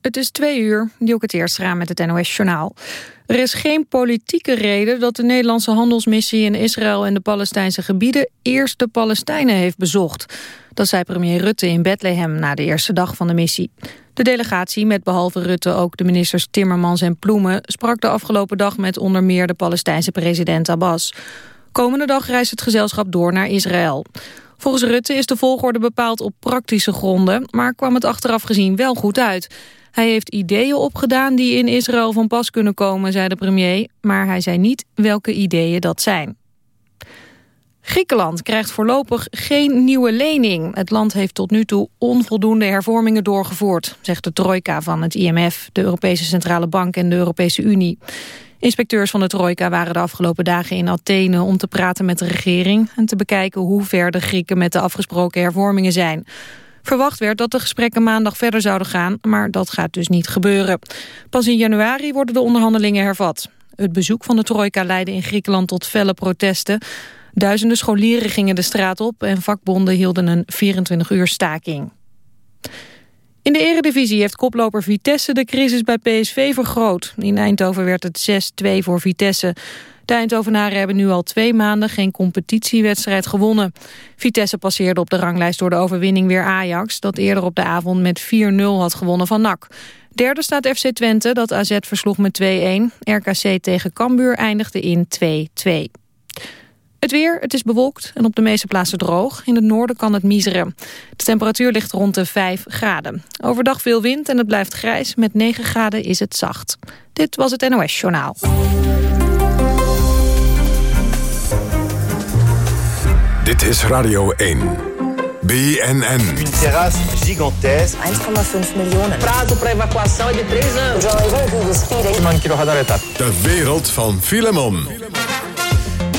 Het is twee uur, die ook het eerst raam met het NOS-journaal. Er is geen politieke reden dat de Nederlandse handelsmissie in Israël en de Palestijnse gebieden eerst de Palestijnen heeft bezocht. Dat zei premier Rutte in Bethlehem na de eerste dag van de missie. De delegatie, met behalve Rutte ook de ministers Timmermans en Ploemen, sprak de afgelopen dag met onder meer de Palestijnse president Abbas. Komende dag reist het gezelschap door naar Israël. Volgens Rutte is de volgorde bepaald op praktische gronden, maar kwam het achteraf gezien wel goed uit. Hij heeft ideeën opgedaan die in Israël van pas kunnen komen, zei de premier, maar hij zei niet welke ideeën dat zijn. Griekenland krijgt voorlopig geen nieuwe lening. Het land heeft tot nu toe onvoldoende hervormingen doorgevoerd... zegt de trojka van het IMF, de Europese Centrale Bank en de Europese Unie. Inspecteurs van de trojka waren de afgelopen dagen in Athene... om te praten met de regering en te bekijken hoe ver de Grieken... met de afgesproken hervormingen zijn. Verwacht werd dat de gesprekken maandag verder zouden gaan... maar dat gaat dus niet gebeuren. Pas in januari worden de onderhandelingen hervat. Het bezoek van de trojka leidde in Griekenland tot felle protesten... Duizenden scholieren gingen de straat op en vakbonden hielden een 24-uur staking. In de eredivisie heeft koploper Vitesse de crisis bij PSV vergroot. In Eindhoven werd het 6-2 voor Vitesse. De Eindhovenaren hebben nu al twee maanden geen competitiewedstrijd gewonnen. Vitesse passeerde op de ranglijst door de overwinning weer Ajax... dat eerder op de avond met 4-0 had gewonnen van NAC. Derde staat FC Twente, dat AZ versloeg met 2-1. RKC tegen Cambuur eindigde in 2-2. Het weer, het is bewolkt en op de meeste plaatsen droog. In het noorden kan het miseren. De temperatuur ligt rond de 5 graden. Overdag veel wind en het blijft grijs. Met 9 graden is het zacht. Dit was het NOS Journaal. Dit is Radio 1. BNN. Een terrasse gigantesque. 1,5 miljoen. Prazo para evacuação é de 3 anos. De wereld van Filemon.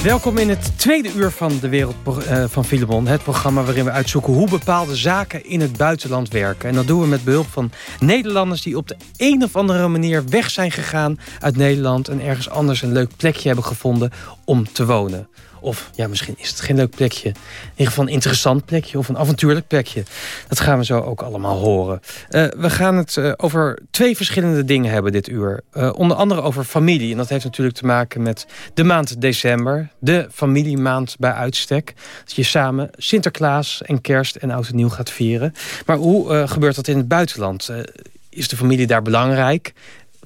Welkom in het tweede uur van de Wereld uh, van Filemon. Het programma waarin we uitzoeken hoe bepaalde zaken in het buitenland werken. En dat doen we met behulp van Nederlanders die op de een of andere manier weg zijn gegaan uit Nederland. En ergens anders een leuk plekje hebben gevonden om te wonen. Of ja, misschien is het geen leuk plekje. In ieder geval een interessant plekje of een avontuurlijk plekje. Dat gaan we zo ook allemaal horen. Uh, we gaan het uh, over twee verschillende dingen hebben dit uur. Uh, onder andere over familie. En dat heeft natuurlijk te maken met de maand december. De familiemaand bij uitstek. Dat je samen Sinterklaas en kerst en oud en nieuw gaat vieren. Maar hoe gebeurt dat in het buitenland? is de familie daar belangrijk?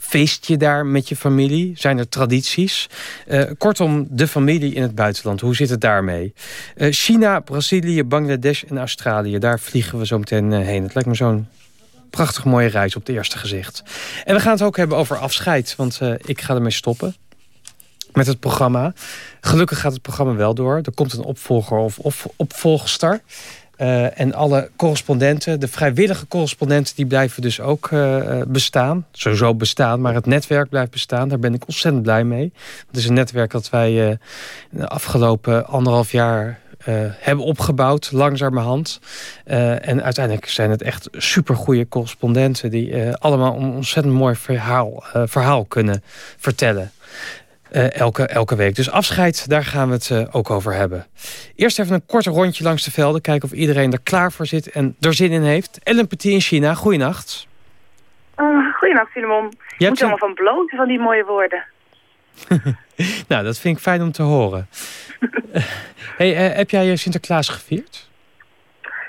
Feest je daar met je familie? Zijn er tradities? Uh, kortom, de familie in het buitenland. Hoe zit het daarmee? Uh, China, Brazilië, Bangladesh en Australië. Daar vliegen we zo meteen uh, heen. Het lijkt me zo'n prachtig mooie reis op het eerste gezicht. En we gaan het ook hebben over afscheid. Want ik ga ermee stoppen met het programma. Gelukkig gaat het programma wel door. Er komt een opvolger of, of opvolgster. Uh, en alle correspondenten, de vrijwillige correspondenten... die blijven dus ook uh, bestaan. Sowieso bestaan, maar het netwerk blijft bestaan. Daar ben ik ontzettend blij mee. Het is een netwerk dat wij de afgelopen anderhalf jaar... hebben opgebouwd, langzamerhand. en uiteindelijk zijn het echt supergoeie correspondenten... die allemaal een ontzettend mooi verhaal, verhaal kunnen vertellen. Uh, elke, elke week. Dus afscheid, daar gaan we het uh, ook over hebben. Eerst even een korte rondje langs de velden. Kijken of iedereen er klaar voor zit en er zin in heeft. Ellen Petit in China, goeienacht. Uh, goeienacht, Filemon. Je moet helemaal van bloten van die mooie woorden. nou, dat vind ik fijn om te horen. hey, heb jij Sinterklaas gevierd?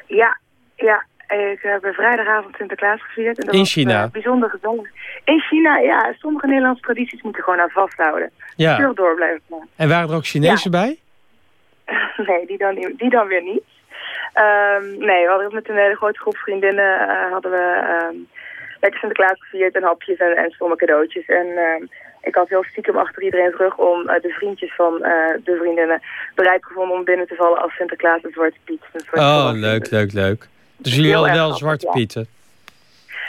Ja, ja. Ik heb vrijdagavond Sinterklaas gevierd. En dat in was, China? bijzonder gezellig. In China, ja. Sommige Nederlandse tradities moeten gewoon aan vasthouden. Ja. Veel door blijven gaan. En waren er ook Chinezen ja. bij? nee, die dan, die dan weer niet. Um, nee, we hadden met een hele grote groep vriendinnen uh, hadden we um, lekker Sinterklaas gevierd en hapjes en, en stomme cadeautjes. En uh, ik had heel stiekem achter iedereen terug om uh, de vriendjes van de vriendinnen bereid gevonden om binnen te vallen als Sinterklaas en Zwarte Piet. Oh, leuk, leuk, leuk. Dus jullie hadden wel Zwarte Pieten?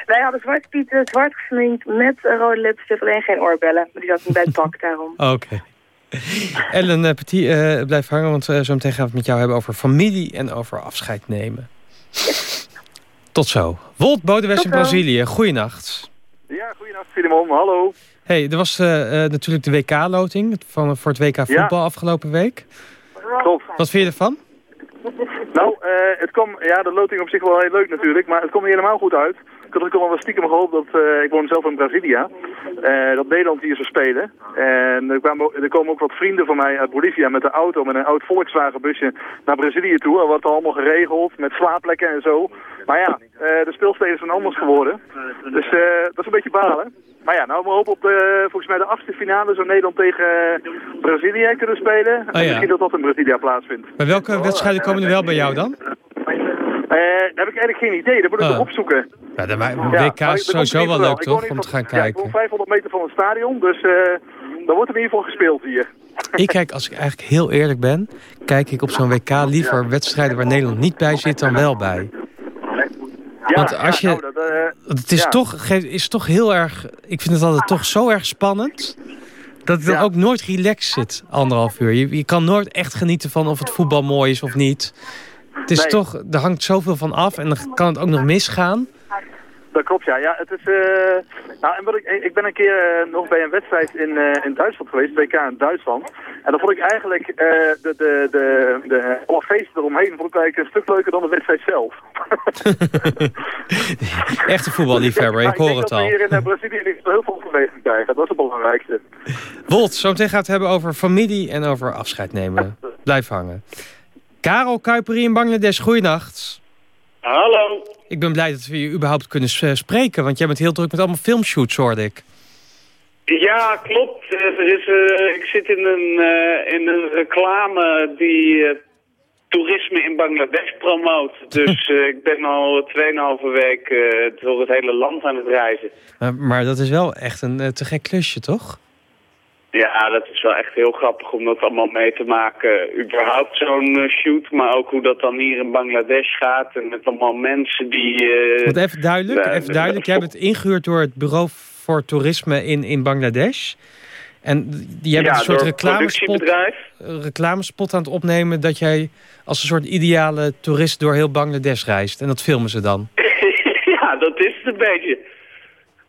Wij hadden Zwarte Pieten, zwart gesminkt met een rode lipstift, alleen geen oorbellen. Maar die zat niet bij het pak daarom. Oké. Okay. Ellen uh, Petit, uh, blijf hangen, want uh, zo meteen gaan we het met jou hebben over familie en over afscheid nemen. Yes. Tot zo. Wolt Bodewes in Brazilië, goeienacht. Ja, goeienacht Filemon, hallo. Hey, er was natuurlijk de WK-loting voor het WK voetbal ja. afgelopen week. Klopt. Wat vind je ervan? Nou, het kwam, ja, de loting op zich wel heel leuk natuurlijk, maar het niet helemaal goed uit. ik had ook wel stiekem gehoopt dat, eh, ik woon zelf in Brazilia, eh, dat Nederland hier zou spelen. En er, kwamen, er komen ook wat vrienden van mij uit Bolivia met een auto, met een oud Volkswagen busje naar Brazilië toe. Er wordt allemaal geregeld met slaapplekken en zo. Maar ja, eh, de speelsteden zijn anders geworden. Dus eh, dat is een beetje balen. Maar ja, nou we hopen op de, volgens mij de achtste finale zou Nederland tegen eh, Brazilië kunnen spelen. En Oh ja. misschien dat dat in Brasilia plaatsvindt. Maar welke wedstrijden komen er wel bij jou dan? Eh, daar heb ik eigenlijk geen idee, dat moet ik Oh. opzoeken. Ja, de WK Ja, is er sowieso wel leuk toch, om te gaan Ja, ik woon kijken. 500 meter van het stadion, dus eh daar wordt in ieder geval gespeeld hier. Ik kijk, als ik eigenlijk heel eerlijk ben, kijk ik op zo'n WK liever wedstrijden waar Nederland niet bij zit dan wel bij. Ja, Want als ja, je- nou, dat, eh, het is, Ja. toch, is toch heel erg, ik vind het altijd toch zo erg spannend, dat ik dan ook nooit relaxed zit, anderhalf uur. Je, je kan nooit echt genieten van of het voetbal mooi is of niet. Het is Nee. toch, er hangt zoveel van af en dan kan het ook nog misgaan. Dat klopt, ja. ja het is, eh, nou, en wat ik, ik ben een keer eh, nog bij een wedstrijd in, eh, in Duitsland geweest, WK in Duitsland. En dan vond ik eigenlijk de, de, de, de, alle feesten eromheen vond ik eigenlijk een stuk leuker dan de wedstrijd zelf. Echte voetballiefhebber, Maar ik hoor het al. hier in Brazilië zo heel veel beweging krijgen. Dat is het belangrijkste. Wolt, zometeen gaat het hebben over familie en over afscheid nemen. Blijf hangen. Karel Kuiperi in Bangladesh, goeienacht. Hallo. Ik ben blij dat we je überhaupt kunnen s- spreken, want jij bent heel druk met allemaal filmshoots, hoorde ik. Ja, klopt. Eh, Er is, eh, ik zit in een, eh, in een reclame die eh, toerisme in Bangladesh promoot. Dus eh, ik ben al 2,5 week eh, door het hele land aan het reizen. Maar, dat is wel echt een eh, te gek klusje, toch? Ja, dat is wel echt heel grappig om dat allemaal mee te maken. Überhaupt zo'n eh, shoot, maar ook hoe dat dan hier in Bangladesh gaat. En met allemaal mensen die... eh, Want even duidelijk, even duidelijk. Jij bent ingehuurd door het Bureau voor Toerisme in, in Bangladesh. En jij bent ja, een soort reclamespot, eh, reclamespot aan het opnemen... dat jij als een soort ideale toerist door heel Bangladesh reist. En dat filmen ze dan. ja, dat is het een beetje.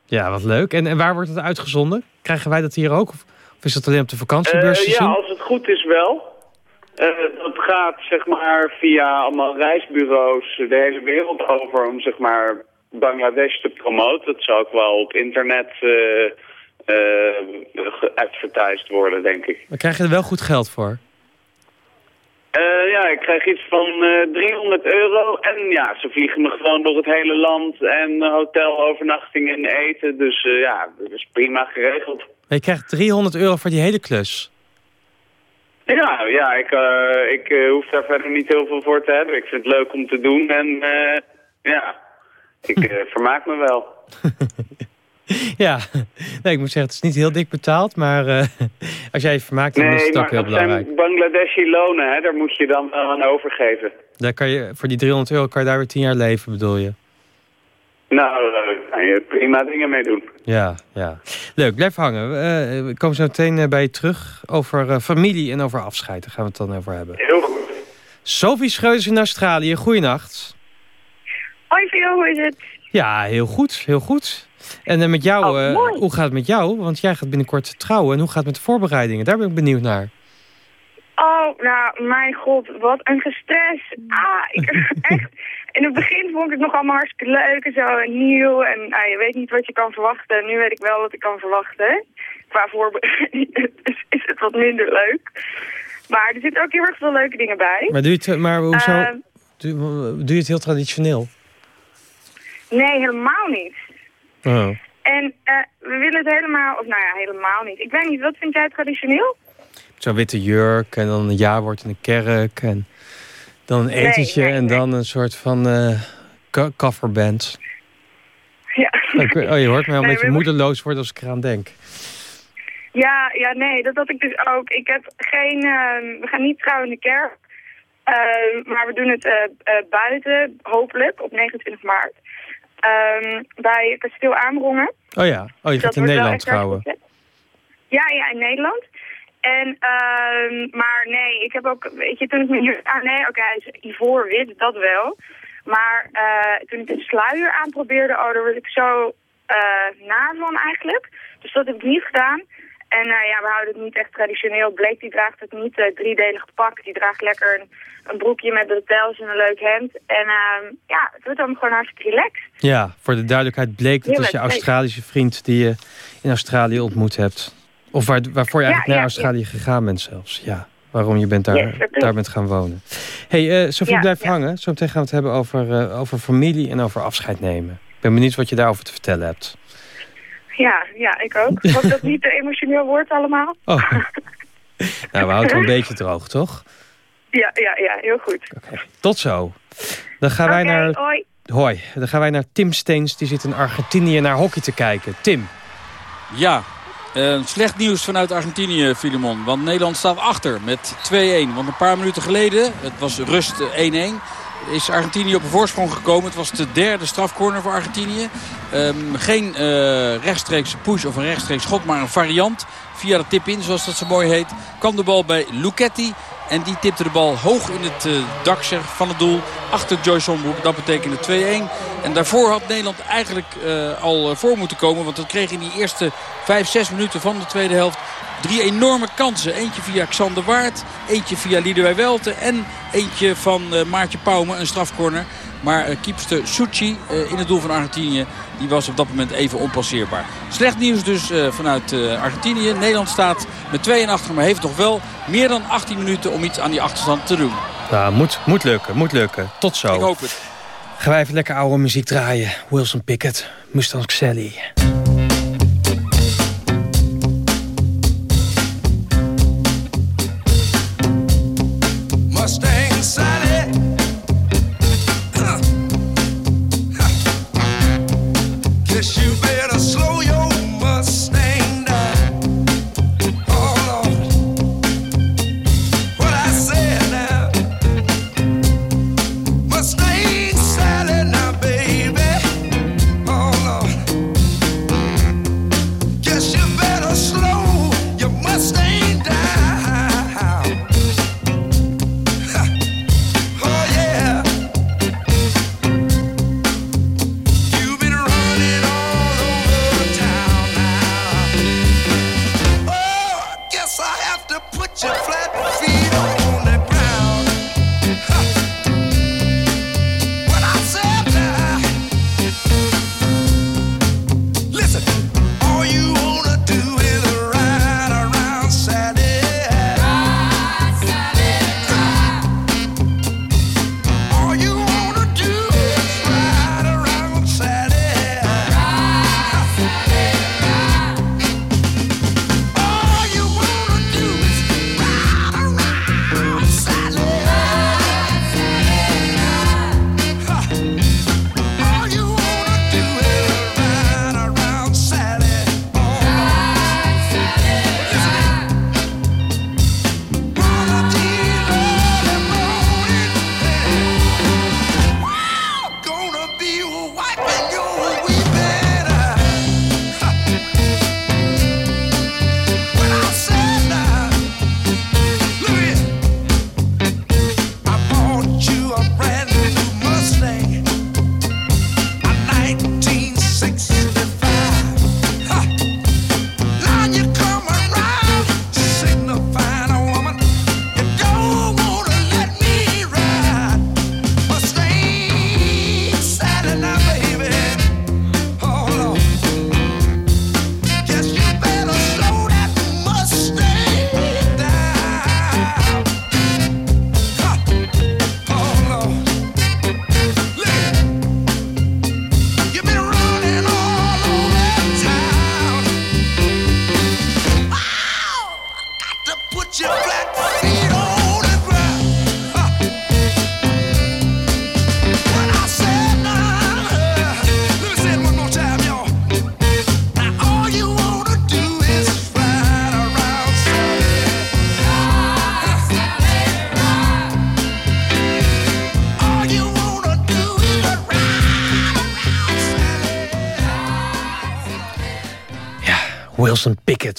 Ja, wat leuk. En, en waar wordt het uitgezonden? Krijgen wij dat hier ook? Of, of is dat alleen op de vakantiebeurs Eh, te ja, zien? als het goed is wel. Eh, dat gaat zeg maar via allemaal reisbureaus de hele wereld over om zeg maar Bangladesh te promoten. Dat zou ook wel op internet eh eh, geadvertised worden, denk ik. Maar krijg je er wel goed geld voor? Eh, ja, ik krijg iets van eh 300 euro. En ja, ze vliegen me gewoon door het hele land. En eh, hotelovernachting en eten. Dus eh, ja, dat is prima geregeld. Maar je krijgt 300 euro voor die hele klus. Ja, ja ik, eh, ik eh, hoef daar verder niet heel veel voor te hebben. Ik vind het leuk om te doen en eh, ja, ik vermaak me wel. Ja, nee, ik moet zeggen, het is niet heel dik betaald. Maar als jij je vermaakt, dan is Nee, het ook heel dat belangrijk. zijn Bangladeshi lonen, hè? daar moet je dan aan overgeven. Daar kan je, voor die 300 euro kan je daar weer 10 jaar leven, bedoel je? Nou, je prima dingen mee doen. Ja, ja. Leuk, blijf hangen. Eh, we komen zo meteen eh, bij je terug over eh, familie en over afscheid. Daar gaan we het dan over hebben. Heel goed. Sophie Schreuders in Australië, goeienacht. Hoi Phil, hoe is het? Ja, heel goed, heel goed. En eh, met jou, Oh, eh, mooi. hoe gaat het met jou? Want jij gaat binnenkort trouwen. En hoe gaat het met de voorbereidingen? Daar ben ik benieuwd naar. Oh, nou, mijn god, wat een gestres. Ah, ik, echt. In het begin vond ik het nog allemaal hartstikke leuk en zo en nieuw. En nou, je weet niet wat je kan verwachten. Nu weet ik wel wat ik kan verwachten. Qua voorbereiding is, het wat minder leuk. Maar er zitten ook heel erg veel leuke dingen bij. Maar doe je het, maar hoezo, Eh, doe, doe je het heel traditioneel? nee, helemaal niet. Oh. En eh, we willen het helemaal, of nou ja, helemaal niet. Ik weet niet, wat vind jij traditioneel? Zo'n witte jurk en dan een jaarwoord in de kerk. En dan een etentje nee, en dan een soort van eh co- coverband. Ja. Ik weet- oh, je hoort mij al een beetje moedeloos worden als ik eraan denk. Ja, ja, nee, dat had ik dus ook. Ik heb geen, ehm, we gaan niet trouwen in de kerk. Ehm, maar we doen het eh, eh, buiten, hopelijk, op 29 maart. Ehm, bij Kasteel Amerongen. Oh ja, oh, je gaat in Dat Nederland trouwen. Ja, ja, in Nederland. En, ehm, maar nee, ik heb ook, weet je, toen ik mijn aan, nee, oké, hij is dat wel. Maar eh, toen ik de sluier aanprobeerde, oh, daar werd ik zo eh naar van eigenlijk. Dus dat heb ik niet gedaan. En uh, ja, we houden het niet echt traditioneel. Blake die draagt het niet, uh, driedelig pak. Die draagt lekker een, een broekje met bretels en een leuk hemd. En uh, ja, het wordt dan gewoon hartstikke relaxed. Ja, voor de duidelijkheid, Blake, dat is je Australische vriend die je in Australië ontmoet hebt. Of waar, waarvoor je eigenlijk naar Australië gegaan bent zelfs. Ja, waarom je bent daar, daar bent gaan wonen. hey, uh, Sofie, blijf hangen. Zo meteen gaan we het hebben over, over familie en over afscheid nemen. Ik ben benieuwd wat je daarover te vertellen hebt. Ja, ja, ik ook. Ik hoop dat niet te emotioneel wordt allemaal. Oh. nou, we houden het een beetje droog, toch? Ja, ja, ja, heel goed. Okay. Tot zo. Dan gaan wij naar... Hoi. Hoi. Dan gaan wij naar Tim Steens. Die zit in Argentinië naar hockey te kijken. Tim. Ja, uh, slecht nieuws vanuit Argentinië, Filemon. Want Nederland staat achter met 2-1. Want een paar minuten geleden, het was rust 1-1 is Argentinië op een voorsprong gekomen. Het was de derde strafcorner voor Argentinië. Um, geen uh, rechtstreeks push of een rechtstreeks schot, maar een variant. Via de tip-in, zoals dat zo mooi heet, kwam de bal bij Luchetti. En die tipte de bal hoog in het uh, dak van het doel. Achter Joyce Sombroek. Dat betekende 2-1. En daarvoor had Nederland eigenlijk uh, al voor moeten komen. Want dat kreeg in die eerste 5, 6 minuten van de tweede helft Drie enorme kansen. Eentje via Xander Waard. Eentje via Liedewij Welten. En eentje van uh, Maartje Pauwme, een strafcorner. Maar uh, kiepste Succi uh, in het doel van Argentinië. Die was op dat moment even onpasseerbaar. Slecht nieuws dus vanuit Argentinië. Nederland staat met 2 achter. Maar heeft toch wel meer dan 18 minuten om iets aan die achterstand te doen. Nou, moet, moet lukken, moet lukken. Tot zo. Ik hoop het. Gaan wij even lekker oude muziek draaien. Wilson Pickett, Mustang Sally.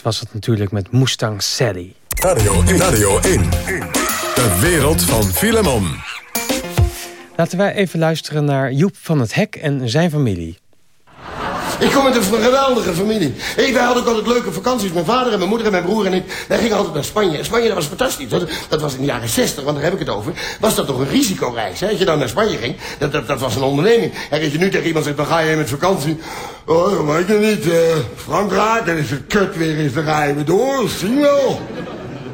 Was het natuurlijk met Mustang Sally. Radio 1. Radio 1. De wereld van Filemon. Laten wij even luisteren naar Joep van het Hek en zijn familie. Ik kom uit een geweldige familie. Hey, wij hadden ook altijd leuke vakanties. Mijn vader en mijn moeder en mijn broer en ik. Wij gingen altijd naar Spanje. En Spanje, dat was fantastisch. Dat, was in de jaren 60, want daar heb ik het over. Was dat toch een risicoreis, hè? Als je dan naar Spanje ging, dat, dat, was een onderneming. En als je nu tegen iemand zegt, dan ga je met vakantie. Oh, dat weet je niet. Uh, Frankrijk, dan is het kut weer eens, dan je weer door. Zien wel.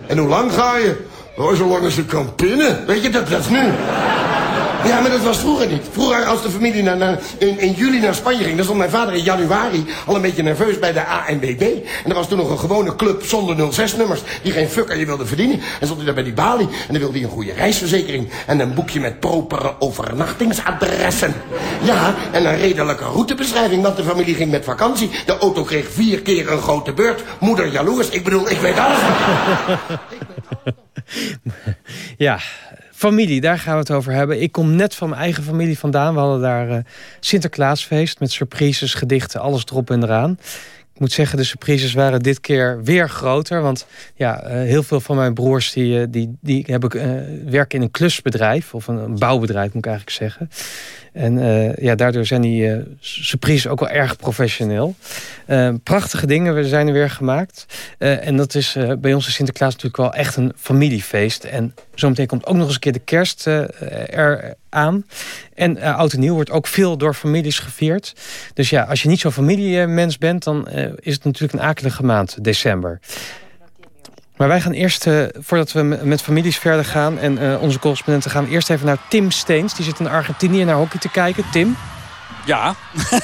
En hoe lang ga je? Oh, zolang als je kan pinnen. Weet je, dat, dat is nu. Ja, maar dat was vroeger niet. Vroeger als de familie naar, naar, in, in juli naar Spanje ging... dan stond mijn vader in januari al een beetje nerveus bij de ANBB. En er was toen nog een gewone club zonder 06-nummers... die geen fuck aan je wilde verdienen. En stond hij daar bij die balie en dan wilde hij een goede reisverzekering... en een boekje met propere overnachtingsadressen. Ja, en een redelijke routebeschrijving, want de familie ging met vakantie. De auto kreeg vier keer een grote beurt. Moeder jaloers. Ik bedoel, ik weet alles. ja, Familie, daar gaan we het over hebben. Ik kom net van mijn eigen familie vandaan. We hadden daar uh, Sinterklaasfeest met surprises, gedichten, alles erop en eraan. Moet zeggen, de surprises waren dit keer weer groter. Want ja, uh, heel veel van mijn broers die, uh, die, die hebben, uh, werken in een klusbedrijf. Of een, bouwbedrijf, moet ik eigenlijk zeggen. En ja, daardoor zijn die surprises ook wel erg professioneel. prachtige dingen zijn er weer gemaakt. en dat is bij onze Sinterklaas natuurlijk wel echt een familiefeest. En zometeen komt ook nog eens een keer de kerst er aan. En uh, oud en nieuw wordt ook veel door families gevierd. Dus ja, als je niet zo'n familiemens bent... dan uh, is het natuurlijk een akelige maand, december. Maar wij gaan eerst, uh, voordat we met families verder gaan... en onze correspondenten gaan eerst even naar Tim Steens. Die zit in Argentinië naar hockey te kijken. Tim? Ja,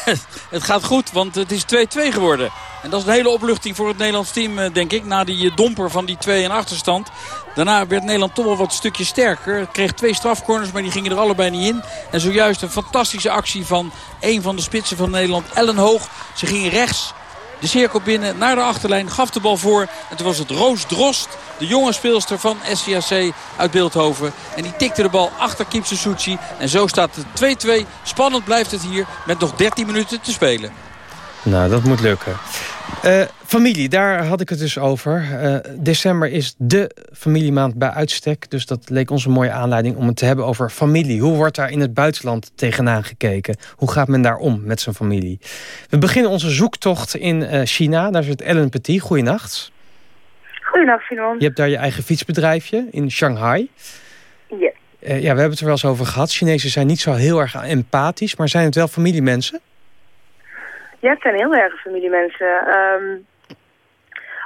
het gaat goed, want het is 2-2 geworden. En dat is een hele opluchting voor het Nederlands team, denk ik. Na die domper van die 2 in achterstand. Daarna werd Nederland toch wel wat stukjes sterker. Kreeg twee strafcorners, maar die gingen er allebei niet in. En zojuist een fantastische actie van een van de spitsen van Nederland, Ellen Hoog. Ze gingen rechts de cirkel binnen naar de achterlijn, gaf de bal voor. En toen was het Roos Drost, de jonge speelster van SCAC uit Beeldhoven. En die tikte de bal achter Kipse Suchi. En zo staat het 2-2. Spannend blijft het hier met nog 13 minuten te spelen. Nou, dat moet lukken. Uh, familie, daar had ik het dus over. Uh, december is de familiemaand bij uitstek. Dus dat leek ons een mooie aanleiding om het te hebben over familie. Hoe wordt daar in het buitenland tegenaan gekeken? Hoe gaat men daar om met zijn familie? We beginnen onze zoektocht in uh, China. Daar zit Ellen Petit. Goeienacht. Goeienacht, Simon. Je hebt daar je eigen fietsbedrijfje in Shanghai. Ja. ja, we hebben het er wel eens over gehad. Chinezen zijn niet zo heel erg empathisch. Maar zijn het wel familiemensen? Ja, het zijn heel erg familiemensen. Um,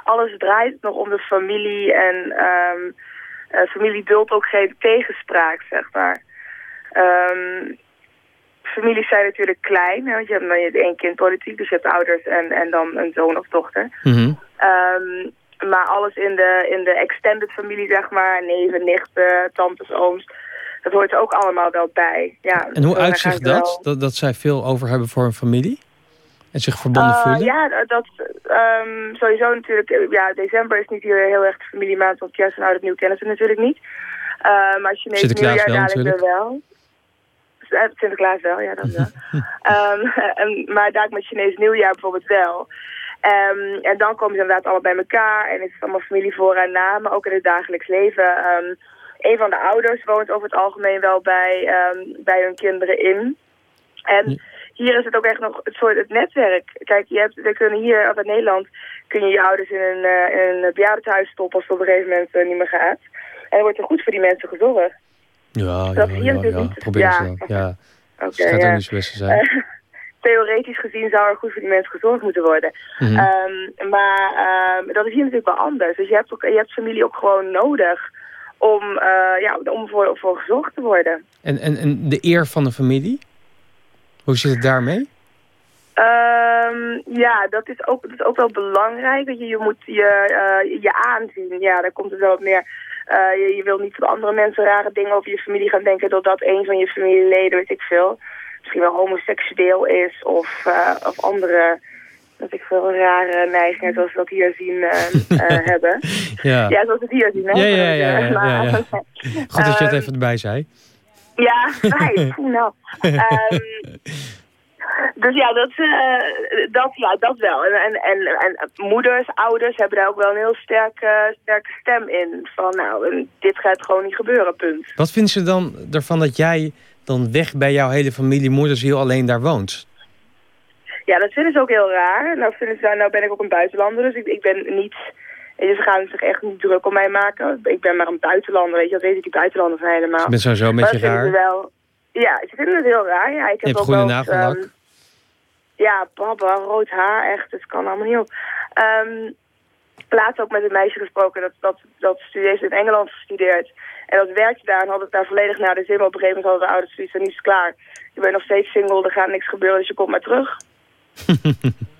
alles draait nog om de familie en um, uh, familie duldt ook geen tegenspraak, zeg maar. Um, families zijn natuurlijk klein, hè, want je hebt, je hebt één kind politiek, dus je hebt ouders en, en dan een zoon of dochter. Mm -hmm. maar alles in de, in de extended familie, zeg maar, neven, nichten, tantes, ooms, dat hoort er ook allemaal wel bij. Ja, en hoe uitzicht dat, wel... dat, dat zij veel over hebben voor een familie? En zich verbonden uh, voelen? Ja, dat um, sowieso natuurlijk. Eh, ja, december is niet hier heel erg familiemaand, want kerst en oud nieuw kennen ze natuurlijk niet. Uh, maar Chinees nieuwjaar dadelijk wel. Sinterklaas wel, ja, dat wel. um, en, maar daar met Chinees nieuwjaar bijvoorbeeld wel. Um, en dan komen ze inderdaad allemaal bij elkaar en is het allemaal familie voor en na, maar ook in het dagelijks leven. Um, een van de ouders woont over het algemeen wel bij, bij hun kinderen in. En ja hier is het ook echt nog het soort het netwerk. Kijk, je hebt, we kunnen hier, of in Nederland, kun je je ouders in een, uh, in een bejaardentehuis stoppen als het op een gegeven moment uh, niet meer gaat. En dan wordt er goed voor die mensen gezorgd. Ja, dat ja, ja, ja, probeer ja. Ja. Okay, dus het gaat ja. ook niet zo best zijn. Uh, theoretisch gezien zou er goed voor die mensen gezorgd moeten worden. Mm -hmm. um, maar um, dat is hier natuurlijk wel anders. Dus je hebt, ook, je hebt familie ook gewoon nodig om, uh, ja, om voor, voor gezorgd te worden. En, en, en de eer van de familie? Hoe zit het daarmee? Um, ja, dat is, ook, dat is ook wel belangrijk. Dat je, je moet je, uh, je aanzien. Ja, daar komt het wel op meer. Uh, je, je wil niet dat andere mensen rare dingen over je familie gaan denken... doordat een van je familieleden, weet ik veel... misschien wel homoseksueel is of, uh, of andere... Dat ik veel rare neigingen zoals we dat hier zien hebben. ja. ja, zoals we het hier zien. Hè? Ja, ja, ja. ja, ja, ja. Goed dat je het even erbij zei. Ja, fijn. nou. Um, dus ja, dat, uh, dat, ja, dat wel. En, en, en, en, moeders, ouders hebben daar ook wel een heel sterke, sterke stem in. Van nou, dit gaat gewoon niet gebeuren, punt. Wat vinden ze dan ervan dat jij dan weg bij jouw hele familie moedersziel alleen daar woont? Ja, dat vinden ze ook heel raar. Nou, vinden ze, nou ben ik ook een buitenlander, dus ik, ik ben niet... Ze gaan zich echt niet druk om mij maken. Ik ben maar een buitenlander, weet je. Dat weten die buitenlanders helemaal. Je bent sowieso een beetje raar. Wel, ja, ze vinden het heel raar. Ja, ik heb je groene nagellak. Um, ja, papa, rood haar, echt. Het kan allemaal niet op. Um, laatst ook met een meisje gesproken dat, dat, dat heeft in Engeland gestudeerd. En dat werkte daar en had het daar volledig naar de zin. Maar op een gegeven moment hadden de ouders zoiets en het klaar. Je bent nog steeds single, er gaat niks gebeuren, dus je komt maar terug.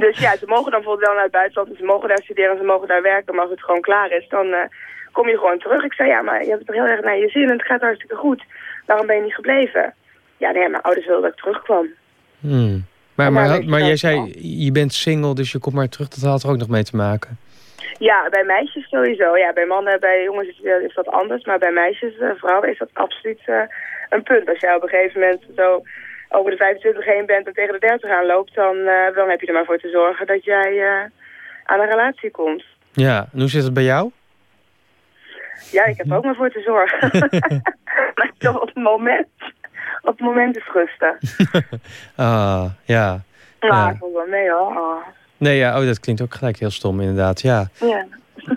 dus ja, ze mogen dan bijvoorbeeld wel naar het buitenland. ze mogen daar studeren en ze mogen daar werken. Maar als het gewoon klaar is, dan uh, kom je gewoon terug. Ik zei, ja, maar je hebt het toch heel erg naar je zin en het gaat hartstikke goed. Waarom ben je niet gebleven? Ja, nee, mijn ouders wilden dat ik terugkwam. Hmm. Maar, maar, maar, jij zei, je bent single, dus je komt maar terug. Dat had er ook nog mee te maken. Ja, bij meisjes sowieso. Ja, bij mannen, bij jongens is, is dat anders. Maar bij meisjes, uh, vrouwen, is dat absoluut uh, een punt. Als jij op een gegeven moment zo over de 25 heen bent en tegen de 30 aanloopt... dan, uh, dan heb je er maar voor te zorgen dat jij aan een relatie komt. Ja, en hoe zit het bij jou? Ja, ik heb er ook maar voor te zorgen. maar toch op het moment op het moment is rustig. ah, ja. Nou, ja. ik vond wel mee hoor. Oh. Nee, ja, oh, dat klinkt ook gelijk heel stom inderdaad, ja. Ja.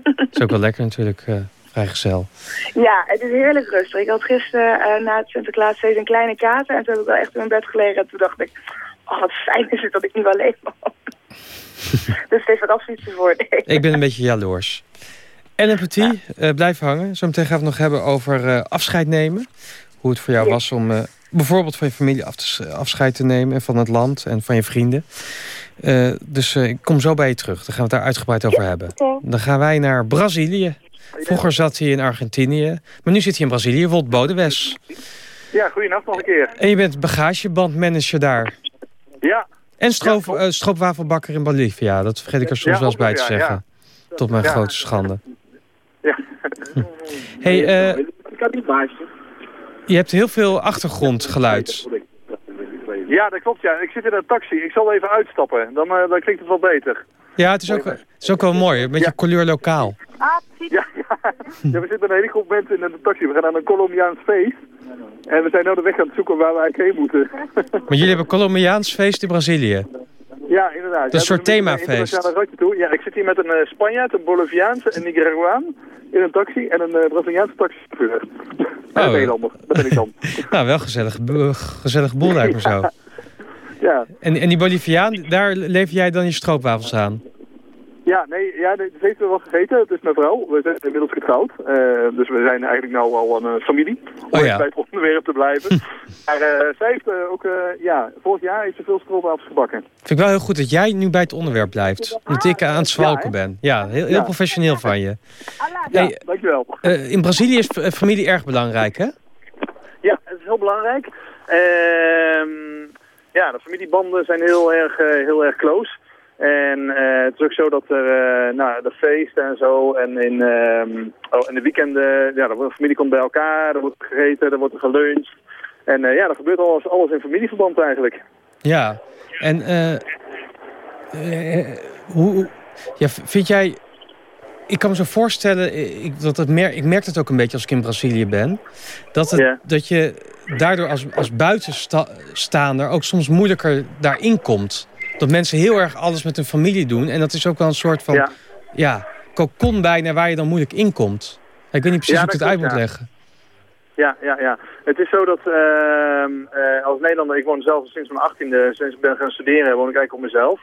het is ook wel lekker natuurlijk, uh, vrijgezel. Ja, het is heerlijk rustig. Ik had gisteren uh, na het Sinterklaasfeest een kleine kater en toen heb ik wel echt in mijn bed gelegen en toen dacht ik, oh wat fijn is het dat ik niet alleen ben. dus het heeft wat absoluut voor. ik ben een beetje jaloers. En petit, ja. uh, blijf hangen. Zometeen gaan we het nog hebben over afscheid nemen. Hoe het voor jou was om bijvoorbeeld van je familie af te, afscheid te nemen... en van het land en van je vrienden. Dus ik kom zo bij je terug. Dan gaan we het daar uitgebreid over hebben. Dan gaan wij naar Brazilië. Vroeger zat hij in Argentinië. Maar nu zit hij in Brazilië, Wolt Bodewes. Ja, goeienacht nog een keer. En je bent bagagebandmanager daar. Ja. En stroop, ja, uh, stroopwafelbakker in Bolivia. Dat vergeet ik er soms ja, wel eens bij te zeggen. Ja. Tot mijn grote schande. Ja. hey, uh, je hebt heel veel achtergrondgeluid. Ja, dat klopt. Ja. Ik zit in een taxi. Ik zal even uitstappen. Dan, uh, dan klinkt het wel beter. Ja, het is ook, het is ook wel mooi. Een beetje ja. kleur lokaal. Ja, ja. ja, we zitten een hele groep mensen in de taxi. We gaan naar een Colombiaans feest. En we zijn nou de weg aan het zoeken waar we eigenlijk heen moeten. Maar jullie hebben een Colombiaans feest in Brazilië? Ja, inderdaad. Dat is een soort themafeest. Ja, ik zit hier met een uh, Spanjaard, een Boliviaanse, een Nicaraguaan in een taxi en een uh, Braziliaanse taxichauffeur. Oh, een Nederlander, dat ben ik dan. nou, wel gezellig, gezellig boel lijkt me zo. ja. En, en die Boliviaan, daar lever jij dan je stroopwafels aan? Ja, nee, ja, ze heeft wel gegeten. Het is mijn vrouw. We zijn inmiddels getrouwd. Uh, dus we zijn eigenlijk nou al een uh, familie. Om oh, ja. bij het onderwerp te blijven. maar uh, zij heeft ook, ja, vorig jaar heeft ze veel stroopwafels gebakken. Vind ik wel heel goed dat jij nu bij het onderwerp blijft. Omdat ik aan het zwalken ja, ben. Ja, heel, heel ja. professioneel van je. Ja, hey, dankjewel. in Brazilië is familie erg belangrijk, hè? Ja, het is heel belangrijk. Ehm, ja, de familiebanden zijn heel erg, heel erg close. En uh, het is ook zo dat er uh, nou, de feesten en zo en in, um, oh, in de weekenden, ja, de familie komt bij elkaar, er wordt gegeten, er wordt geluncht. En ja, er gebeurt alles, alles in familieverband eigenlijk. Ja, en hoe, ja, vind jij, ik kan me zo voorstellen, ik, dat het mer ik merk het ook een beetje als ik in Brazilië ben, dat, het, dat je daardoor als, als buitenstaander ook soms moeilijker daarin komt dat mensen heel erg alles met hun familie doen. En dat is ook wel een soort van ja. ja kokon bijna waar je dan moeilijk in komt. Ik weet niet precies ja, hoe ik het uit moet leggen. Ja, ja, ja. Het is zo dat uh, uh, als Nederlander, ik woon zelf sinds mijn achttiende, sinds ik ben gaan studeren, woon ik eigenlijk op mezelf.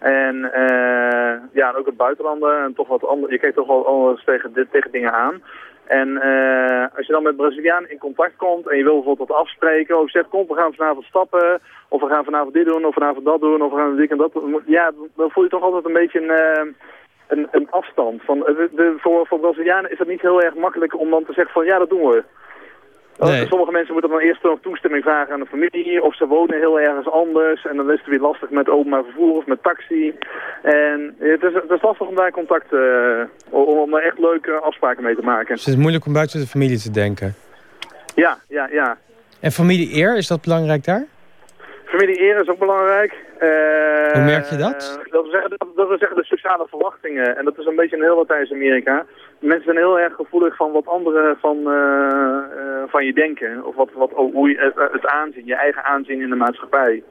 En uh, ja, ook het buitenlanden en toch wat anders. Je kijkt toch wel anders tegen, tegen dingen aan. En uh, als je dan met Braziliaan in contact komt en je wil bijvoorbeeld wat afspreken, of zegt kom we gaan vanavond stappen, of we gaan vanavond dit doen, of vanavond dat doen, of we gaan dit en dat Ja, dan voel je toch altijd een beetje een, uh, een, afstand. Van, de, de, voor, voor Brazilianen is het niet heel erg makkelijk om dan te zeggen van ja, dat doen we. Nee. Sommige mensen moeten dan eerst nog toestemming vragen aan de familie. Of ze wonen heel ergens anders. En dan is het weer lastig met openbaar vervoer of met taxi. En het is, het is lastig om daar contact... Uh, om, om er echt leuke afspraken mee te maken. Dus het is moeilijk om buiten de familie te denken? Ja, ja, ja. En familie eer, is dat belangrijk daar? Familie eer is ook belangrijk. Uh, Hoe merk je dat? Uh, dat, we zeggen, dat, dat we zeggen de sociale verwachtingen. En dat is een beetje een heel wat tijdens Amerika. Mensen zijn heel erg gevoelig van wat anderen van, uh, uh, van je denken. Of wat, wat, hoe je het, het, aanzien, je eigen aanzien in de maatschappij.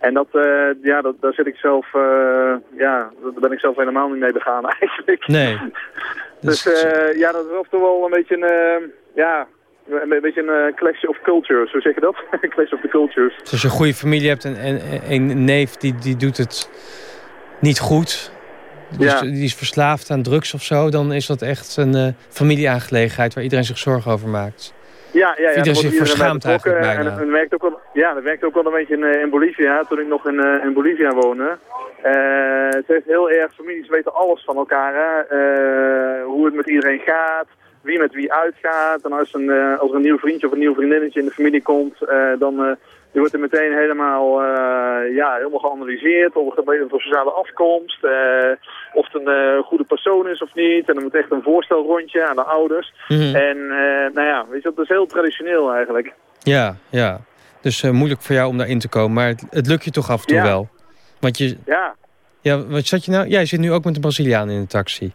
En dat, uh, ja, dat, daar zit ik zelf, uh, ja, daar ben ik zelf helemaal niet mee begaan eigenlijk. Nee. dus uh, ja, dat is oftewel wel een beetje een, ja, een beetje een clash of cultures, hoe zeg je dat? clash of the cultures. Dus als je een goede familie hebt en, en een neef die, die doet het niet goed, ja. die is verslaafd aan drugs of zo... dan is dat echt een uh, familieaangelegenheid waar iedereen zich zorgen over maakt. Ja, ja, ja. Iedereen zich verschaamt eigenlijk bijna. En, en werkt ook wel, ja, dat werkt ook wel een beetje in, uh, in Bolivia, toen ik nog in, uh, in Bolivia woonde. het heeft heel erg, families weten alles van elkaar, hè. hoe het met iedereen gaat, wie met wie uitgaat. En als, een, als er een nieuw vriendje of een nieuw vriendinnetje in de familie komt, dan die wordt er meteen helemaal, uh, ja, helemaal geanalyseerd. Of het een sociale afkomst. Uh, of het een uh, goede persoon is of niet. En dan moet echt een voorstelrondje aan de ouders. Mhm. En nou ja, weet je, dat is heel traditioneel eigenlijk. Ja, ja. Dus moeilijk voor jou om daarin te komen. Maar het, het lukt je toch af en toe ja. wel. Want je... Ja. Ja, wat zat je nou? Jij zit nu ook met een Braziliaan in de taxi.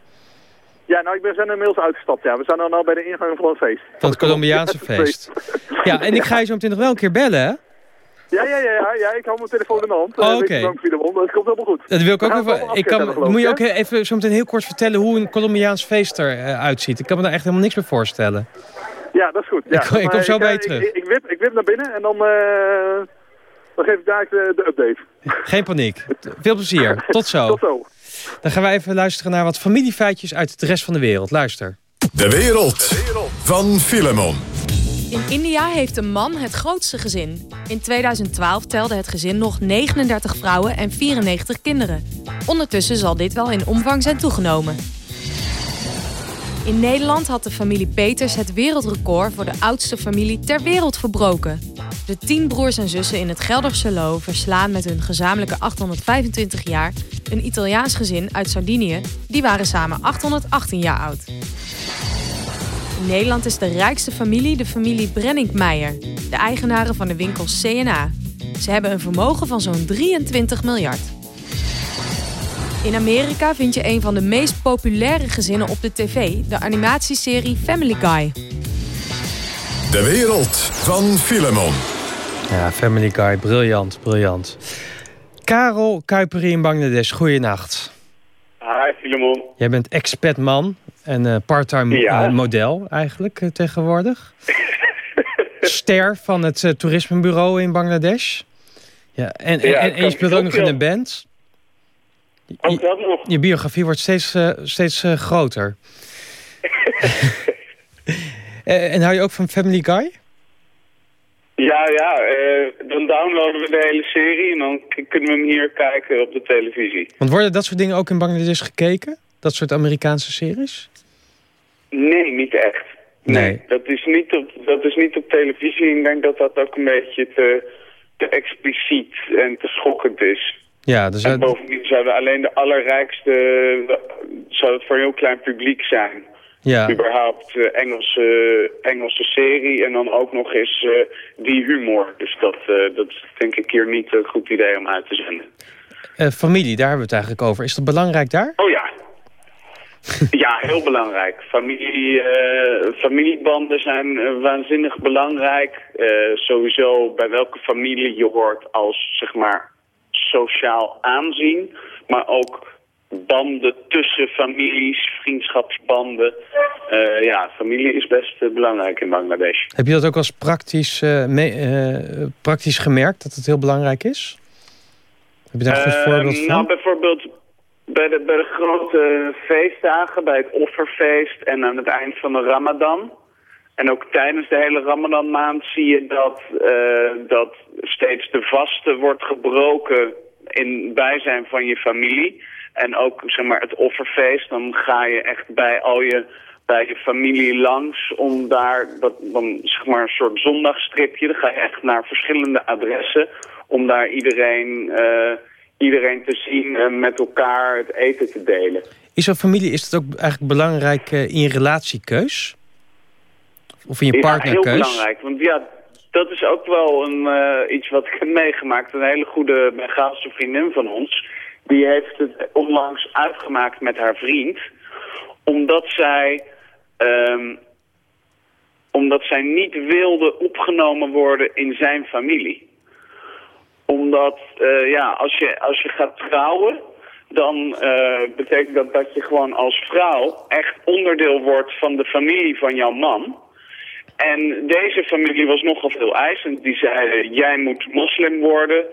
Ja, nou, ik ben zijn inmiddels uitgestapt. Ja. We zijn dan al bij de ingang van het feest. Van het Colombiaanse feest. Ja, en ik ga je zo meteen nog wel een keer bellen, hè? Ja, ja, ja, ja, ik hou mijn telefoon in de hand. Oh, Oké. Okay. Dat komt helemaal goed. Dat wil ik ook even. Ik kan, moet je ook even zo meteen heel kort vertellen hoe een Colombiaans feest eruit ziet. Ik kan me daar echt helemaal niks meer voorstellen. Ja, dat is goed. Ja. Ik, ik kom zo bij je terug. Ik, ik, wip, ik wip naar binnen en dan, uh, dan geef ik daar de, de update. Geen paniek. Veel plezier. Tot zo. Tot zo. Dan gaan wij even luisteren naar wat familiefeitjes uit de rest van de wereld. Luister. De wereld van Filemon. In India heeft een man het grootste gezin. In 2012 telde het gezin nog 39 vrouwen en 94 kinderen. Ondertussen zal dit wel in omvang zijn toegenomen. In Nederland had de familie Peters het wereldrecord voor de oudste familie ter wereld verbroken. De tien broers en zussen in het Gelderse Loo verslaan met hun gezamenlijke 825 jaar een Italiaans gezin uit Sardinië. Die waren samen 818 jaar oud. In Nederland is de rijkste familie de familie Brenninkmeijer, de eigenaren van de winkel CNA. Ze hebben een vermogen van zo'n 23 miljard. In Amerika vind je een van de meest populaire gezinnen op de tv, de animatieserie Family Guy. De wereld van Filemon. Ja, Family Guy, briljant, briljant. Karel Kuiperi in Bangladesh, goeienacht. Hi Filemon. Jij bent expatman en uh, parttime ja. uh, model eigenlijk uh, tegenwoordig. Ster van het toerismebureau in Bangladesh. Ja, en, en, Ja, en, en je speelt ook nog in een band. Ook dat nog. Je biografie wordt steeds, steeds groter. en hou je ook van Family Guy? Ja, ja. dan downloaden we de hele serie en dan kunnen we hem hier kijken op de televisie. Want worden dat soort dingen ook in Bangladesh gekeken? Dat soort Amerikaanse series? Nee, niet echt. Nee. nee. Dat, is niet op, dat is niet op televisie. Ik denk dat dat ook een beetje te, te expliciet en te schokkend is. Ja, dus en bovendien zouden alleen de allerrijkste... zou het voor een heel klein publiek zijn. Ja. Überhaupt uh, Engelse, Engelse serie en dan ook nog eens uh, die humor. Dus dat, uh, dat is denk ik hier niet een goed idee om uit te zenden. familie, daar hebben we het eigenlijk over. Is dat belangrijk daar? Oh ja. ja, heel belangrijk. Familie, familiebanden zijn waanzinnig belangrijk. sowieso bij welke familie je hoort als, zeg maar, sociaal aanzien. Maar ook banden tussen families, vriendschapsbanden. Ja, familie is best belangrijk in Bangladesh. Heb je dat ook als praktisch, mee, praktisch gemerkt, dat het heel belangrijk is? Heb je daar een goed voorbeeld van? Nou, bijvoorbeeld bij de, bij de grote feestdagen, bij het offerfeest en aan het eind van de ramadan. En ook tijdens de hele ramadanmaand zie je dat, dat steeds de vaste wordt gebroken in bijzijn van je familie. En ook zeg maar, het offerfeest, dan ga je echt bij al je, bij je familie langs om daar, dat, dan zeg maar een soort zondagstripje. Dan ga je echt naar verschillende adressen om daar iedereen, uh, iedereen te zien en met elkaar het eten te delen. Is zo'n familie, is dat ook eigenlijk belangrijk uh, in je relatiekeus? Of in je partnerkeus? Ja, heel belangrijk, want ja, dat is ook wel een, uh, iets wat ik heb meegemaakt. Een hele goede Bengaalse vriendin van ons die heeft het onlangs uitgemaakt met haar vriend. Omdat zij, um, omdat zij niet wilde opgenomen worden in zijn familie. Omdat, eh, ja, als je, als je gaat trouwen, dan eh, betekent dat dat je gewoon als vrouw echt onderdeel wordt van de familie van jouw man. En deze familie was nogal veel eisend. Die zeiden, jij moet moslim worden.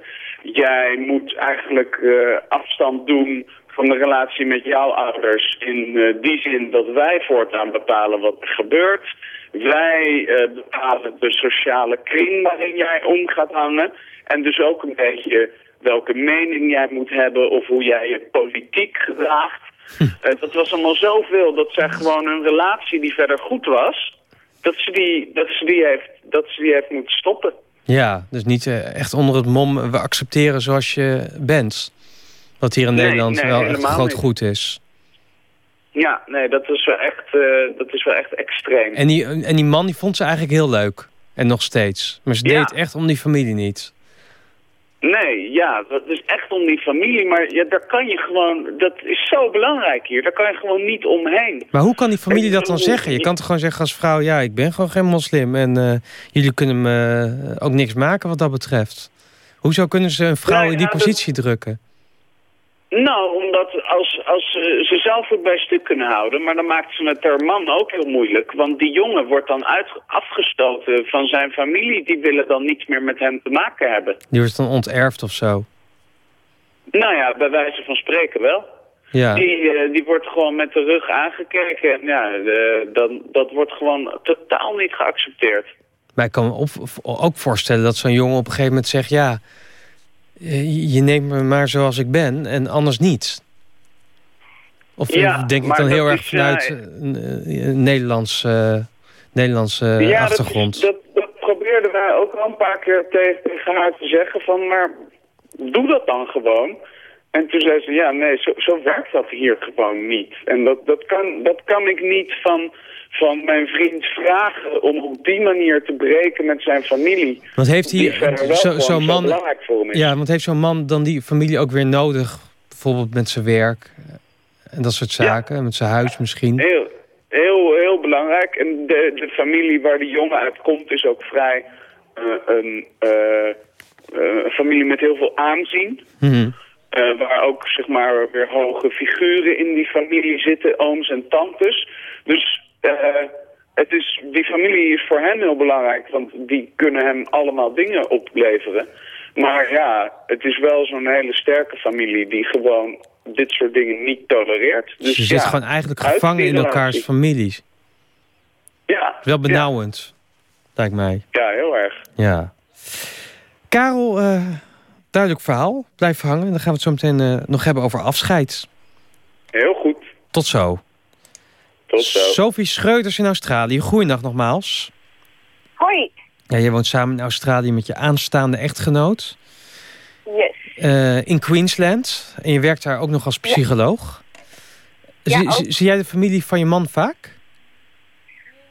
Jij moet eigenlijk eh, afstand doen van de relatie met jouw ouders. In die zin dat wij voortaan bepalen wat er gebeurt. Wij eh, bepalen de sociale kring waarin jij om gaat hangen. En dus ook een beetje welke mening jij moet hebben of hoe jij je politiek gedraagt. Eh, dat was allemaal zoveel dat zij gewoon een relatie die verder goed was... dat ze die, dat ze die, heeft, dat ze die heeft moeten stoppen. Ja, dus niet eh, echt onder het mom... we accepteren zoals je bent. Wat hier in Nee, Nederland nee, wel echt een groot niet. goed is. Ja, nee, dat is wel echt, eh, dat is wel echt extreem. En die, en die man die vond ze eigenlijk heel leuk. En nog steeds. Maar ze deed Ja. echt om die familie niet. Nee, ja, dat is echt om die familie. Maar ja, daar kan je gewoon, dat is zo belangrijk hier. Daar kan je gewoon niet omheen. Maar hoe kan die familie dat dan zeggen? Je kan toch gewoon zeggen als vrouw... ja, ik ben gewoon geen moslim... en eh, jullie kunnen me eh, ook niks maken wat dat betreft. Hoezo kunnen ze een vrouw in die dat- positie drukken? Nou, omdat als, als ze ze zelf het bij stuk kunnen houden, maar dan maakt ze het haar man ook heel moeilijk. Want die jongen wordt dan uit, afgestoten van zijn familie. Die willen dan niets meer met hem te maken hebben. Die wordt dan onterfd of zo. Nou ja, bij wijze van spreken wel. Ja. Die, eh, die wordt gewoon met de rug aangekeken. En ja, de, dan, dat wordt gewoon totaal niet geaccepteerd. Maar ik kan me ook voorstellen dat zo'n jongen op een gegeven moment zegt... ja, eh, je neemt me maar zoals ik ben en anders niet. Of Ja, denk ik dan heel erg is, vanuit eh, een, eh, een Nederlands, eh, Nederlandse ja, dat, achtergrond? is- dat, dat probeerden wij ook al een paar keer tegen, tegen haar te zeggen van, maar doe dat dan gewoon. En toen zei ze, ja, nee, zo, zo werkt dat hier gewoon niet. En dat, dat, kan, dat kan ik niet van, van mijn vriend vragen om op die manier te breken met zijn familie. Want heeft hij zo'n zo man... belangrijk voor hem is. Ja, want heeft zo'n man dan die familie ook weer nodig? Bijvoorbeeld met zijn werk en dat soort zaken. En met zijn huis misschien. Heel, heel, heel belangrijk. En de, de familie waar de jongen uit komt is ook vrij eh, een eh, eh, een familie met heel veel aanzien. Mhm. Waar ook zeg maar weer hoge figuren in die familie zitten, ooms en tantes. Dus eh, het is, die familie is voor hen heel belangrijk, want die kunnen hem allemaal dingen opleveren. Maar ja, het is wel zo'n hele sterke familie die gewoon dit soort dingen niet tolereert. Dus je zit gewoon eigenlijk gevangen in elkaars families. Ja, Wel benauwend, lijkt mij. ja, heel erg. Ja. Karel, eh, duidelijk verhaal. Blijf hangen. Dan gaan we het zo meteen eh, nog hebben over afscheid. Heel goed. Tot zo. Tot zo. Sophie Schreuters in Australië. Goeiedag nogmaals. Hoi. Ja, jij woont samen in Australië met je aanstaande echtgenoot. Yes. eh, in Queensland. En je werkt daar ook nog als psycholoog. Ja, Zie, ook. zie- zie jij de familie van je man vaak?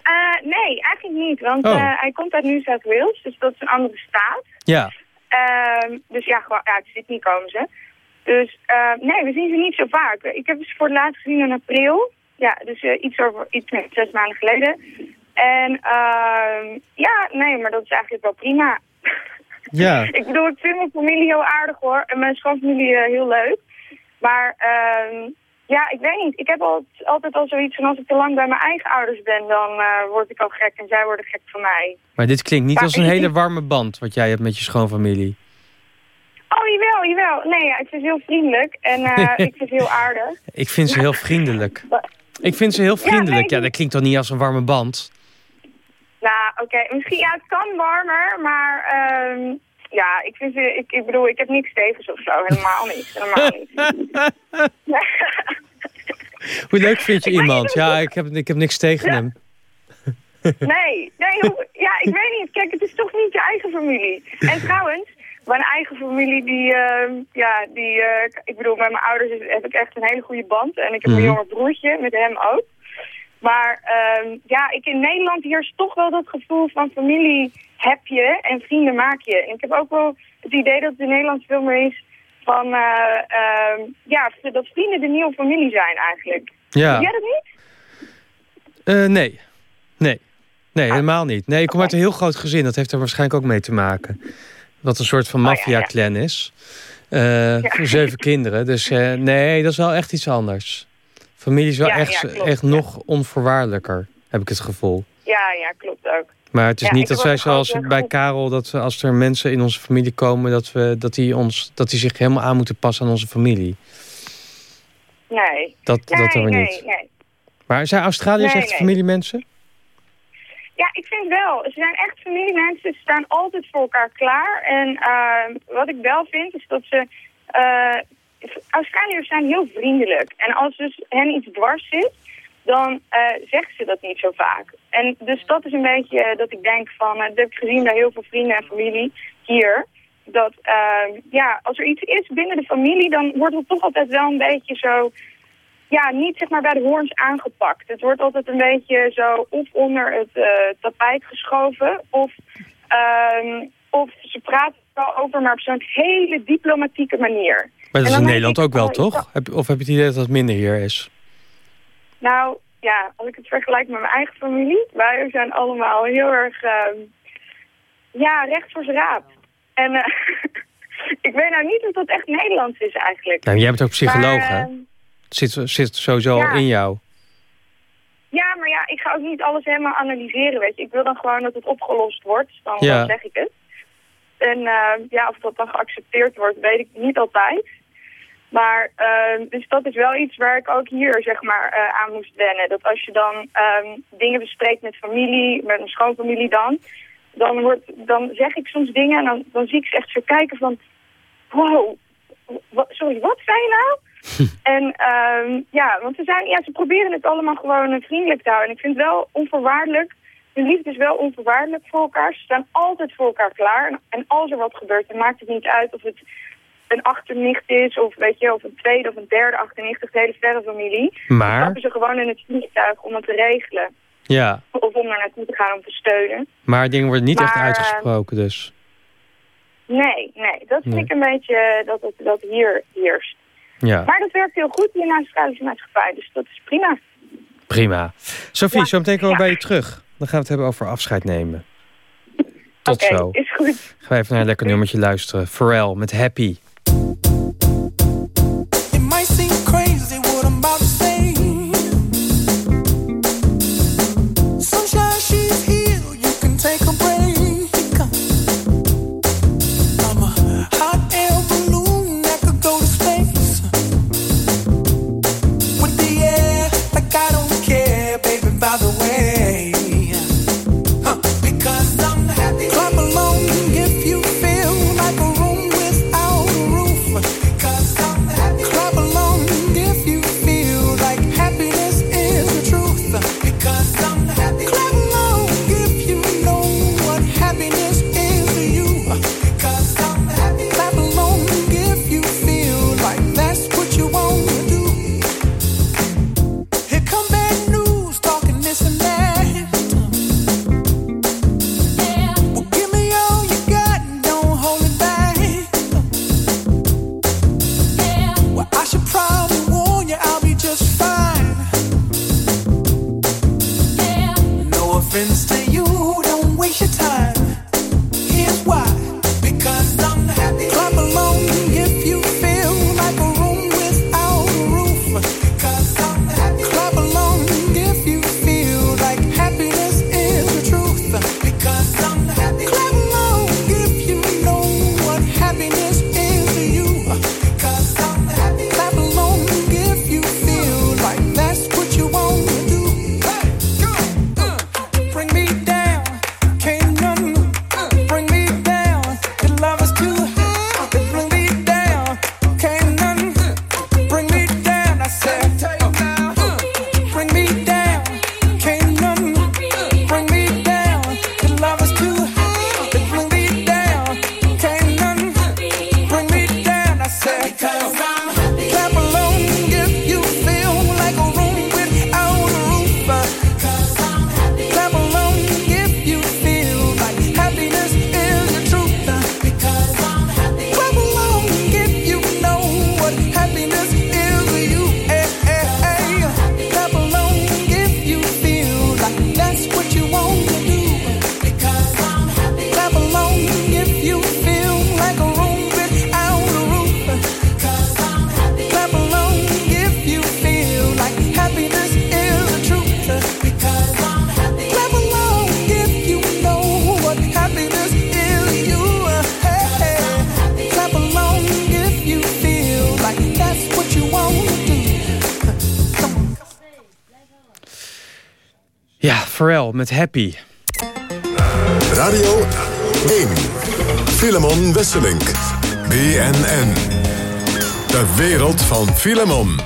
Eh, nee, eigenlijk niet, want Oh. eh, hij komt uit New South Wales, dus dat is een andere staat. Ja. Ehm, dus ja, gewoon uit Sydney komen ze. Dus eh, nee, we zien ze niet zo vaak. Ik heb ze voor het laatst gezien in april. Ja, dus eh, iets over iets meer zes maanden geleden. En ehm, ja, nee, maar dat is eigenlijk wel prima. Ja. ik bedoel, ik vind mijn familie heel aardig hoor. En mijn schoonfamilie eh, heel leuk. Maar ehm, ja, ik weet niet. Ik heb altijd, altijd al zoiets van als ik te lang bij mijn eigen ouders ben, dan eh, word ik ook gek en zij worden gek van mij. Maar dit klinkt niet Maar als een hele warme band... wat jij hebt met je schoonfamilie. Oh, jawel, jawel. Nee, ja, ik vind ze heel vriendelijk en eh, ik vind ze heel aardig. Ik vind ze heel vriendelijk. Ik vind ze heel vriendelijk. Ja, dat klinkt toch niet als een warme band? Nou, oké. Misschien, ja, het kan warmer, maar ehm, ja, ik vind ze, ik, ik bedoel, ik heb niks tegen ze of zo. Helemaal niet. Helemaal niet. Hoe leuk vind je iemand? Ja, ik heb, ik heb niks tegen hem. Nee, nee, hoe- ja, ik weet niet. Kijk, het is toch niet je eigen familie. En trouwens, mijn eigen familie, die, ehm, ja, die, eh, ik bedoel, met mijn ouders heb ik echt een hele goede band. En ik heb een Mhm. jonger broertje, met hem ook. Maar ehm, ja, ik in Nederland heerst toch wel dat gevoel van familie heb je en vrienden maak je. En ik heb ook wel het idee dat het in Nederland veel meer is van, eh, ehm, ja, dat vrienden de nieuwe familie zijn eigenlijk. Ja. Heb jij dat niet? Eh, nee. Nee. Nee, helemaal niet. Nee, ik kom uit een heel groot gezin. Dat heeft er waarschijnlijk ook mee te maken. Wat een soort van maffia-clan is. Uh, Zeven kinderen. Dus uh, nee, dat is wel echt iets anders. Familie is wel echt, klopt, echt nog onvoorwaardelijker, heb ik het gevoel. Ja, ja, klopt ook. Maar het is niet dat wij zoals bij Karel... dat we, als er mensen in onze familie komen... dat, we, dat, die ons, dat die zich helemaal aan moeten passen aan onze familie. Nee. Dat, nee, dat hebben we nee, niet. Nee. Maar zijn Australiërs echt familiemensen? Ja, ik vind wel. Ze zijn echt familiemensen. Ze staan altijd voor elkaar klaar. En uh, wat ik wel vind is dat ze... Uh, Australiërs zijn heel vriendelijk. En als dus hen iets dwars zit, dan uh, zeggen ze dat niet zo vaak. En dus dat is een beetje dat ik denk van... dat heb ik gezien bij heel veel vrienden en familie hier... dat ja, als er iets is binnen de familie... dan wordt het toch altijd wel een beetje zo ja, niet zeg maar bij de hoorns aangepakt. Het wordt altijd een beetje zo of onder het uh, tapijt geschoven... of, uh, of ze praten wel over, maar op zo'n hele diplomatieke manier. Maar dat is in Nederland ook wel, toch? Heb, of heb je het idee dat het minder hier is? Nou, ja, als ik het vergelijk met mijn eigen familie... wij zijn allemaal heel erg... Uh, ja, recht voor zijn raap. En uh, ik weet nou niet of dat echt Nederlands is eigenlijk. Nou, jij bent ook psycholoog, maar, hè? Zit, zit sowieso ja. in jou. Ja, maar ja, ik ga ook niet alles helemaal analyseren, weet je. Ik wil dan gewoon dat het opgelost wordt, dan, ja. dan zeg ik het. En uh, ja, of dat dan geaccepteerd wordt, weet ik niet altijd. Maar, uh, dus dat is wel iets waar ik ook hier, zeg maar, uh, aan moest wennen. Dat als je dan um, dingen bespreekt met familie, met mijn schoonfamilie dan... Dan, wordt, dan zeg ik soms dingen en dan, dan zie ik ze echt zo kijken van... Wow, sorry, wat zei je nou? en um, ja, want ze, zijn, ja, ze proberen het allemaal gewoon vriendelijk te houden. En ik vind het wel onvoorwaardelijk. De liefde is wel onvoorwaardelijk voor elkaar. Ze staan altijd voor elkaar klaar. En, en als er wat gebeurt, dan maakt het niet uit of het een achternicht is... of weet je, of een tweede of een derde achternicht, of de hele verre familie. Maar... Dan stappen ze gewoon in het vliegtuig om het te regelen. Ja. Of om er naartoe te gaan om te steunen. Maar dingen worden niet maar, echt uitgesproken dus. Nee, nee. Dat vind nee. ik een beetje dat het dat hier heerst. Ja. Maar dat werkt heel goed in de Australische maatschappij, dus dat is prima. Prima. Sophie, ja. zo meteen komen we bij je terug. Dan gaan we het hebben over afscheid nemen. Tot okay, zo. is goed. Ga even naar een lekker nummertje luisteren. Pharrell met Happy. Met Happy. Radio 1. Filemon Wesselink. BNN. De wereld van Filemon.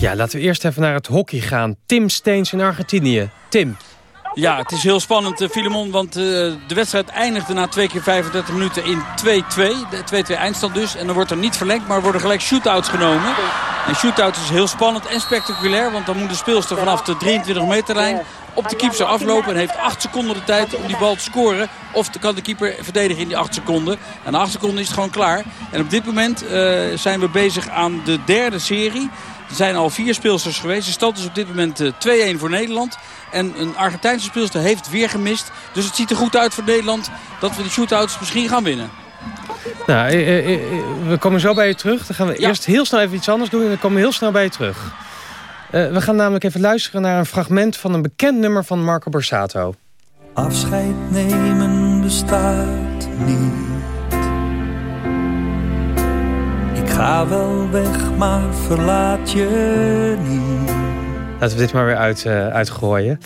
Ja, laten we eerst even naar het hockey gaan. Tim Steens in Argentinië. Tim. Ja, het is heel spannend, uh, Filemon, want uh, de wedstrijd eindigde na twee keer 35 minuten in 2-2. De 2-2 eindstand dus. En dan wordt er niet verlengd, maar er worden gelijk shootouts genomen. En shootouts is heel spannend en spectaculair, want dan moet de speelster vanaf de 23 meterlijn op de keeper aflopen. En heeft 8 seconden de tijd om die bal te scoren. Of kan de keeper verdedigen in die 8 seconden. En na 8 seconden is het gewoon klaar. En op dit moment uh, zijn we bezig aan de derde serie. Er zijn al vier speelsters geweest. De stand is op dit moment 2-1 voor Nederland. En een Argentijnse speelster heeft weer gemist. Dus het ziet er goed uit voor Nederland dat we de shootouts misschien gaan winnen. Nou, eh, eh, we komen zo bij je terug. Dan gaan we ja. eerst heel snel even iets anders doen en dan komen we heel snel bij je terug. Uh, we gaan namelijk even luisteren naar een fragment van een bekend nummer van Marco Borsato. Afscheid nemen bestaat niet. Ik ga wel weg, maar verlaat je niet. Laten we dit maar weer uit, uh, uitgooien.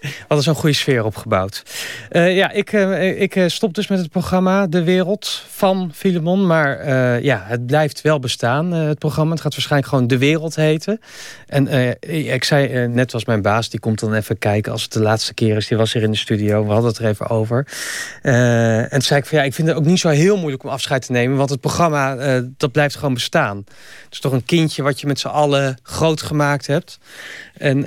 We hadden zo'n goede sfeer opgebouwd. Uh, ja, ik, uh, ik stop dus met het programma De Wereld van Filemon. Maar ja, het blijft wel bestaan, het programma. Het gaat waarschijnlijk gewoon De Wereld heten. En ik zei, net was mijn baas, die komt dan even kijken als het de laatste keer is. Die was hier in de studio, we hadden het er even over. en toen zei ik van ja, ik vind het ook niet zo heel moeilijk om afscheid te nemen. Want het programma, dat blijft gewoon bestaan. Het is toch een kindje wat je met z'n allen groot gemaakt hebt. En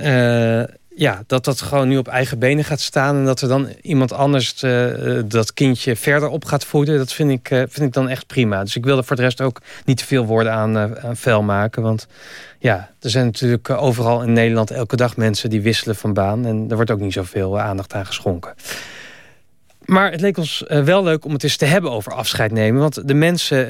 ja, dat dat gewoon nu op eigen benen gaat staan... en dat er dan iemand anders uh, dat kindje verder op gaat voeden... dat vind ik, uh, vind ik dan echt prima. Dus ik wil er voor de rest ook niet te veel woorden aan, uh, aan vuil maken. Want ja, er zijn natuurlijk overal in Nederland elke dag mensen... die wisselen van baan en er wordt ook niet zoveel aandacht aan geschonken. Maar het leek ons wel leuk om het eens te hebben over afscheid nemen. Want de mensen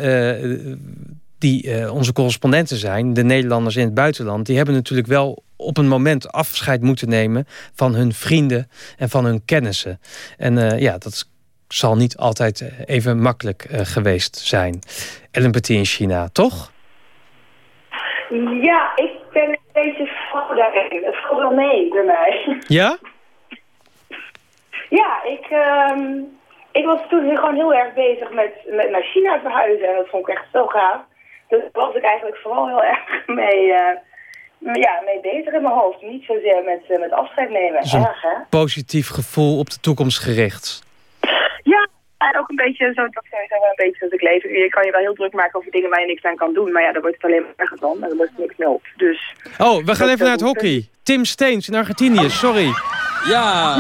die uh, onze correspondenten zijn, de Nederlanders in het buitenland... die hebben natuurlijk wel op een moment afscheid moeten nemen... van hun vrienden en van hun kennissen. En uh, ja, dat zal niet altijd even makkelijk uh, geweest zijn. Ellen Petit in China, toch? Ja, ik ben een beetje vrouw daarin. Het valt wel mee bij mij. Ja? Ja, ik... Um, ik was toen gewoon heel erg bezig met, met naar China verhuizen. En dat vond ik echt zo gaaf. Dus daar was ik eigenlijk vooral heel erg mee, uh, ja, mee bezig in mijn hoofd. Niet zozeer met, uh, met afscheid nemen. Dus een erg, hè? positief gevoel op de toekomst gericht. Ja, en ook een beetje zo, dat wel een beetje dat ik leef. Je kan je wel heel druk maken over dingen waar je niks aan kan doen. Maar ja, dan wordt het alleen maar erger dan. En dan wordt niks meer op. Dus, oh, we gaan even naar het hockey. Tim Steens in Argentinië, sorry. Ja,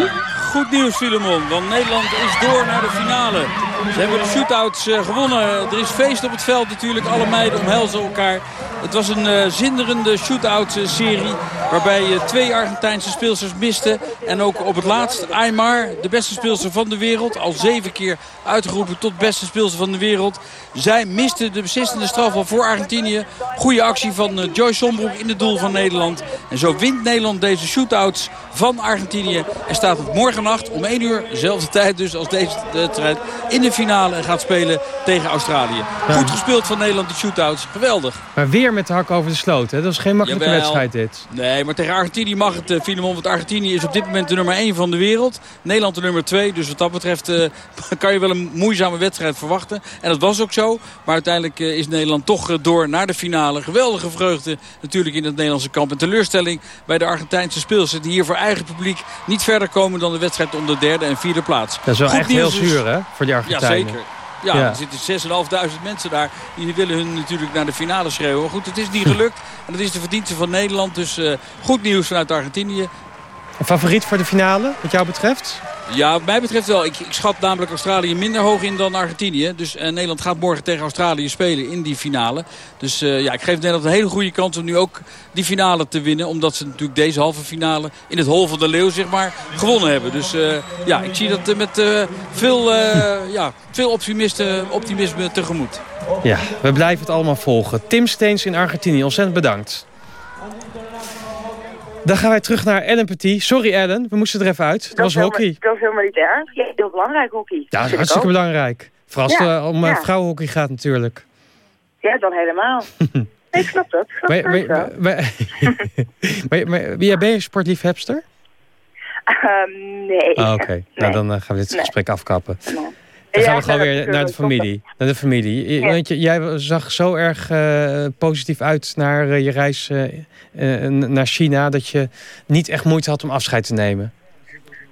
goed nieuws Filemon, want Nederland is door naar de finale. Ze hebben de shootouts uh, gewonnen. Er is feest op het veld natuurlijk. Alle meiden omhelzen elkaar. Het was een uh, zinderende shootout serie. Waarbij twee Argentijnse speelsters misten. En ook op het laatst Aymar, de beste speelster van de wereld. Al zeven keer uitgeroepen tot beste speelster van de wereld. Zij miste de beslissende straf al voor Argentinië. Goede actie van Joyce Sombroek in het doel van Nederland. En zo wint Nederland deze shootouts van Argentinië. En staat het morgennacht om 1 uur, dezelfde tijd dus als deze wedstrijd, in de finale en gaat spelen tegen Australië. Goed gespeeld van Nederland, de shootouts. Geweldig. Maar weer met de hak over de sloot, hè? Dat is geen makkelijke Jawel. wedstrijd dit. Nee, maar tegen Argentinië mag het, uh, Filemon. Want Argentinië is op dit moment de nummer 1 van de wereld. Nederland de nummer 2. Dus wat dat betreft uh, kan je wel een moeizame wedstrijd verwachten. En dat was ook zo. Maar uiteindelijk uh, is Nederland toch door naar de finale. Geweldige vreugde natuurlijk in het Nederlandse kamp. En teleurstelling bij de Argentijnse speelsters. Die hier voor eigen publiek niet verder komen dan de wedstrijd om de derde en vierde plaats. Dat is wel Goed echt heel zuur, hè? Voor die Argentijnen. Ja, zeker. Ja, Ja. er zitten 6.500 mensen daar. Die willen hun natuurlijk naar de finale schreeuwen. Maar goed, het is niet gelukt. En dat is de verdienste van Nederland. Dus eh, goed nieuws vanuit Argentinië. Een favoriet voor de finale, wat jou betreft? Ja, wat mij betreft wel. Ik, ik schat namelijk Australië minder hoog in dan Argentinië. Dus eh, Nederland gaat morgen tegen Australië spelen in die finale. Dus eh, ja, ik geef Nederland een hele goede kans om nu ook die finale te winnen. Omdat ze natuurlijk deze halve finale in het hol van de leeuw zeg maar, gewonnen hebben. Dus eh, ja, ik zie dat met eh, veel, eh, ja, veel optimisme tegemoet. Ja, we blijven het allemaal volgen. Tim Steens in Argentinië, ontzettend bedankt. Dan gaan wij terug naar Ellen Petit. Sorry Ellen, we moesten er even uit. Dat, was hockey. Dat is helemaal niet erg. Ja, heel belangrijk hockey. Ja, dat is hartstikke ook. belangrijk. Vooral als het Ja, eh, om eh, ja. vrouwenhockey gaat natuurlijk. Ja, dan helemaal. nee, ik snap dat. Ik snap Maar, dat maar, maar, maar, maar, ben je sportliefhebster? Ehm, nee. Ah, Oké, nou dan eh, gaan we dit Nee. gesprek afkappen. Nee. Dan gaan we gewoon weer naar de familie. Naar de familie. Want je, jij zag zo erg eh, positief uit naar eh, je reis eh, naar China... dat je niet echt moeite had om afscheid te nemen.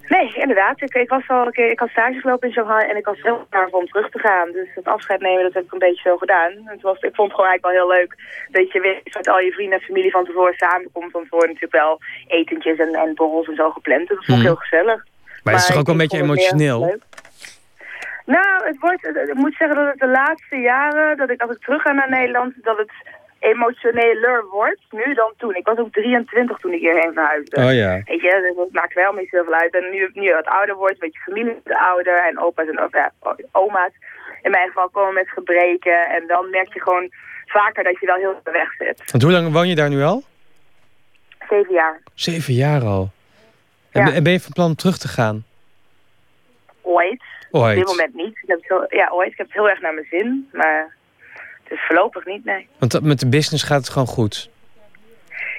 Nee, inderdaad. Ik, ik, was al een keer, ik had stage gelopen in Shanghai en ik was heel klaar om terug te gaan. Dus het afscheid nemen, dat heb ik een beetje zo gedaan. Het was, ik vond het gewoon eigenlijk wel heel leuk dat je weer met al je vrienden en familie van tevoren samenkomt. Want er worden natuurlijk wel etentjes en, en borrels en zo gepland. Dus dat vond ik Mhm. heel gezellig. Maar het is toch ook wel een beetje emotioneel? Nou, het wordt, ik moet zeggen dat het de laatste jaren, dat ik als ik terug ga naar Nederland, dat het emotioneler wordt nu dan toen. Ik was ook 23 toen ik hierheen verhuisde. Oh ja. Weet je, dus dat maakt wel niet zoveel uit. En nu, nu je wat ouder wordt, weet je, familie wordt ouder en opa's en ja, oma's. In mijn geval komen met gebreken en dan merk je gewoon vaker dat je wel heel ver weg zit. Want hoe lang woon je daar nu al? Zeven jaar. Zeven jaar al. En, Ja. ben- en ben je van plan om terug te gaan? Ooit. Ooit. Op dit moment niet. Ik heb het heel, ja, ooit. Ik heb het heel erg naar mijn zin, maar het is voorlopig niet, nee. Want met de business gaat het gewoon goed.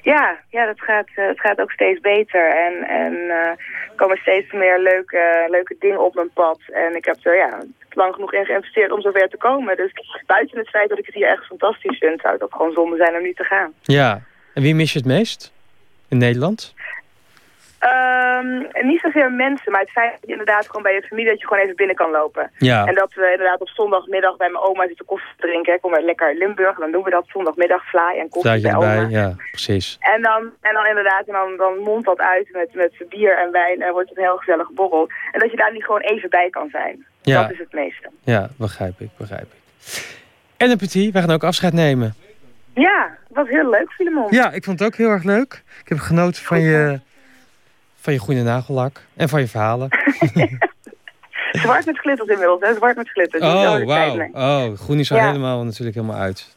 Ja, ja dat gaat, eh, het gaat ook steeds beter. En, en eh, er komen steeds meer leuke, leuke dingen op mijn pad. En ik heb er ja, lang genoeg in geïnvesteerd om zover te komen. Dus buiten het feit dat ik het hier echt fantastisch vind... zou het ook gewoon zonde zijn om niet te gaan. Ja. En wie mis je het meest? In Nederland? Ehm, niet zozeer mensen, maar het feit dat je inderdaad gewoon bij je familie... dat je gewoon even binnen kan lopen. Ja. En dat we inderdaad op zondagmiddag bij mijn oma zitten koffie te drinken. Ik kom uit lekker Limburg, dan doen we dat zondagmiddag fly en koffie bij oma. Ja, precies. En dan, en dan inderdaad, en dan, dan mondt dat uit met, met bier en wijn en wordt het een heel gezellig borrel. En dat je daar niet gewoon even bij kan zijn. Ja. Dat is het meeste. Ja, begrijp ik, begrijp ik. En een petit, wij gaan ook afscheid nemen. Ja, het was heel leuk, Filemon. Ja, ik vond het ook heel erg leuk. Ik heb genoten van je, van je goede nagellak en van je verhalen. Zwart met glitters inmiddels, hè? Zwart met glitters. Oh, wauw. nee. Oh, groen is al Ja. helemaal natuurlijk helemaal uit.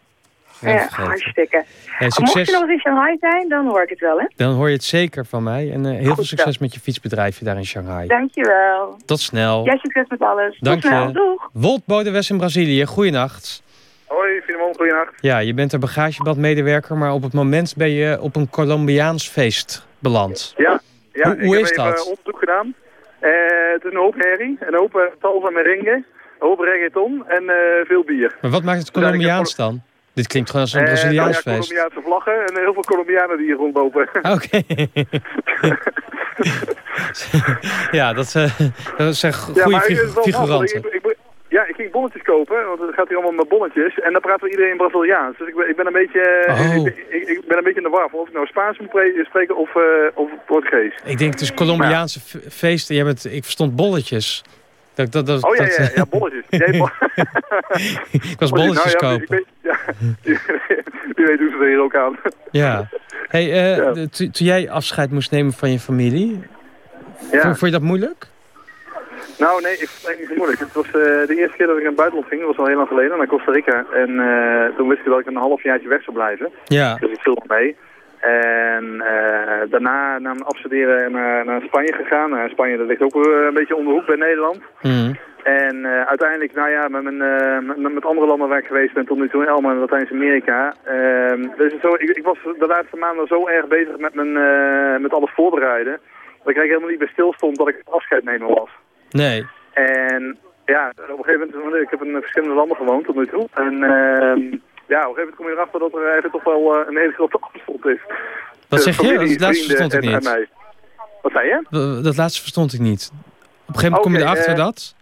Ja, hartstikke. Hey, Mocht je nog eens in Shanghai zijn, dan hoor ik het wel, hè? Dan hoor je het zeker van mij. En eh, heel veel succes met je fietsbedrijfje daar in Shanghai. Dankjewel. Tot snel. Jij succes met alles. Dank Tot snel. je. Doeg. Wolt Bodewes in Brazilië, goeienacht. Hoi, Filemon, goeienacht. Ja, je bent er bagagebadmedewerker, maar op het moment ben je op een Colombiaans feest beland. Ja, ja Hoe- hoe is even dat? eh, onderzoek gedaan. Eh, het is een hoop herrie, een hoop uh, tal van merengue, een hoop reggaeton en eh, veel bier. Maar wat maakt het Dus Colombiaans dan? Dit klinkt gewoon als een Eh, Braziliaans nou ja, feest. Colombiaanse vlaggen en heel veel Colombianen die hier rondlopen. Oké. ja, dat, eh, dat zijn goede Ja, figuranten. Ik, ik, ik- ja, ik ging bonnetjes kopen, want het gaat hier allemaal met bonnetjes. En dan praten we iedereen Braziliaans. Dus ik ben, ik ben een beetje eh, Oh. ik, ik, ik ben een beetje in de war of ik nou Spaans moet pre- spreken of, eh, of Portugees. Ik denk het is Colombiaanse feesten. Jij bent, ik verstond bolletjes. Dat, dat, dat, Oh ja, ja, ja, bolletjes. Nee, bo- ik was bolletjes nou, ja, kopen. Ik weet, ja, wie weet doen ze er hier ook aan. Ja. Hey, eh, toen jij afscheid moest nemen van je familie, vond je dat moeilijk? Nou, nee, ik vond het niet zo moeilijk. Het was eh, de eerste keer dat ik naar het buitenland ging, dat was al heel lang geleden, naar Costa Rica. En eh, toen wist ik dat ik een halfjaartje weg zou blijven. Ja. Dus ik viel nog mee. En eh, daarna na mijn afstuderen naar, naar Spanje gegaan. Nou, Spanje dat ligt ook een beetje om de hoek bij Nederland. Mhm. En uiteindelijk, nou ja, met, mijn, met, met andere landen waar ik geweest ben, tot nu toe in Elma en Latijns-Amerika. Ehm, dus zo, ik, ik was de laatste maanden zo erg bezig met, mijn, met alles voorbereiden, dat ik eigenlijk helemaal niet bij stil stond dat ik afscheid nemen was. Nee. En ja, op een gegeven moment, ik heb in verschillende landen gewoond tot nu toe. En ehm, ja, op een gegeven moment kom je erachter dat er eigenlijk toch wel eh, een hele grote afstand is. Wat Tussen zeg je? Dat laatste verstond ik niet. Wat zei je? Dat laatste verstond ik niet. Op een gegeven moment kom je erachter eh, dat...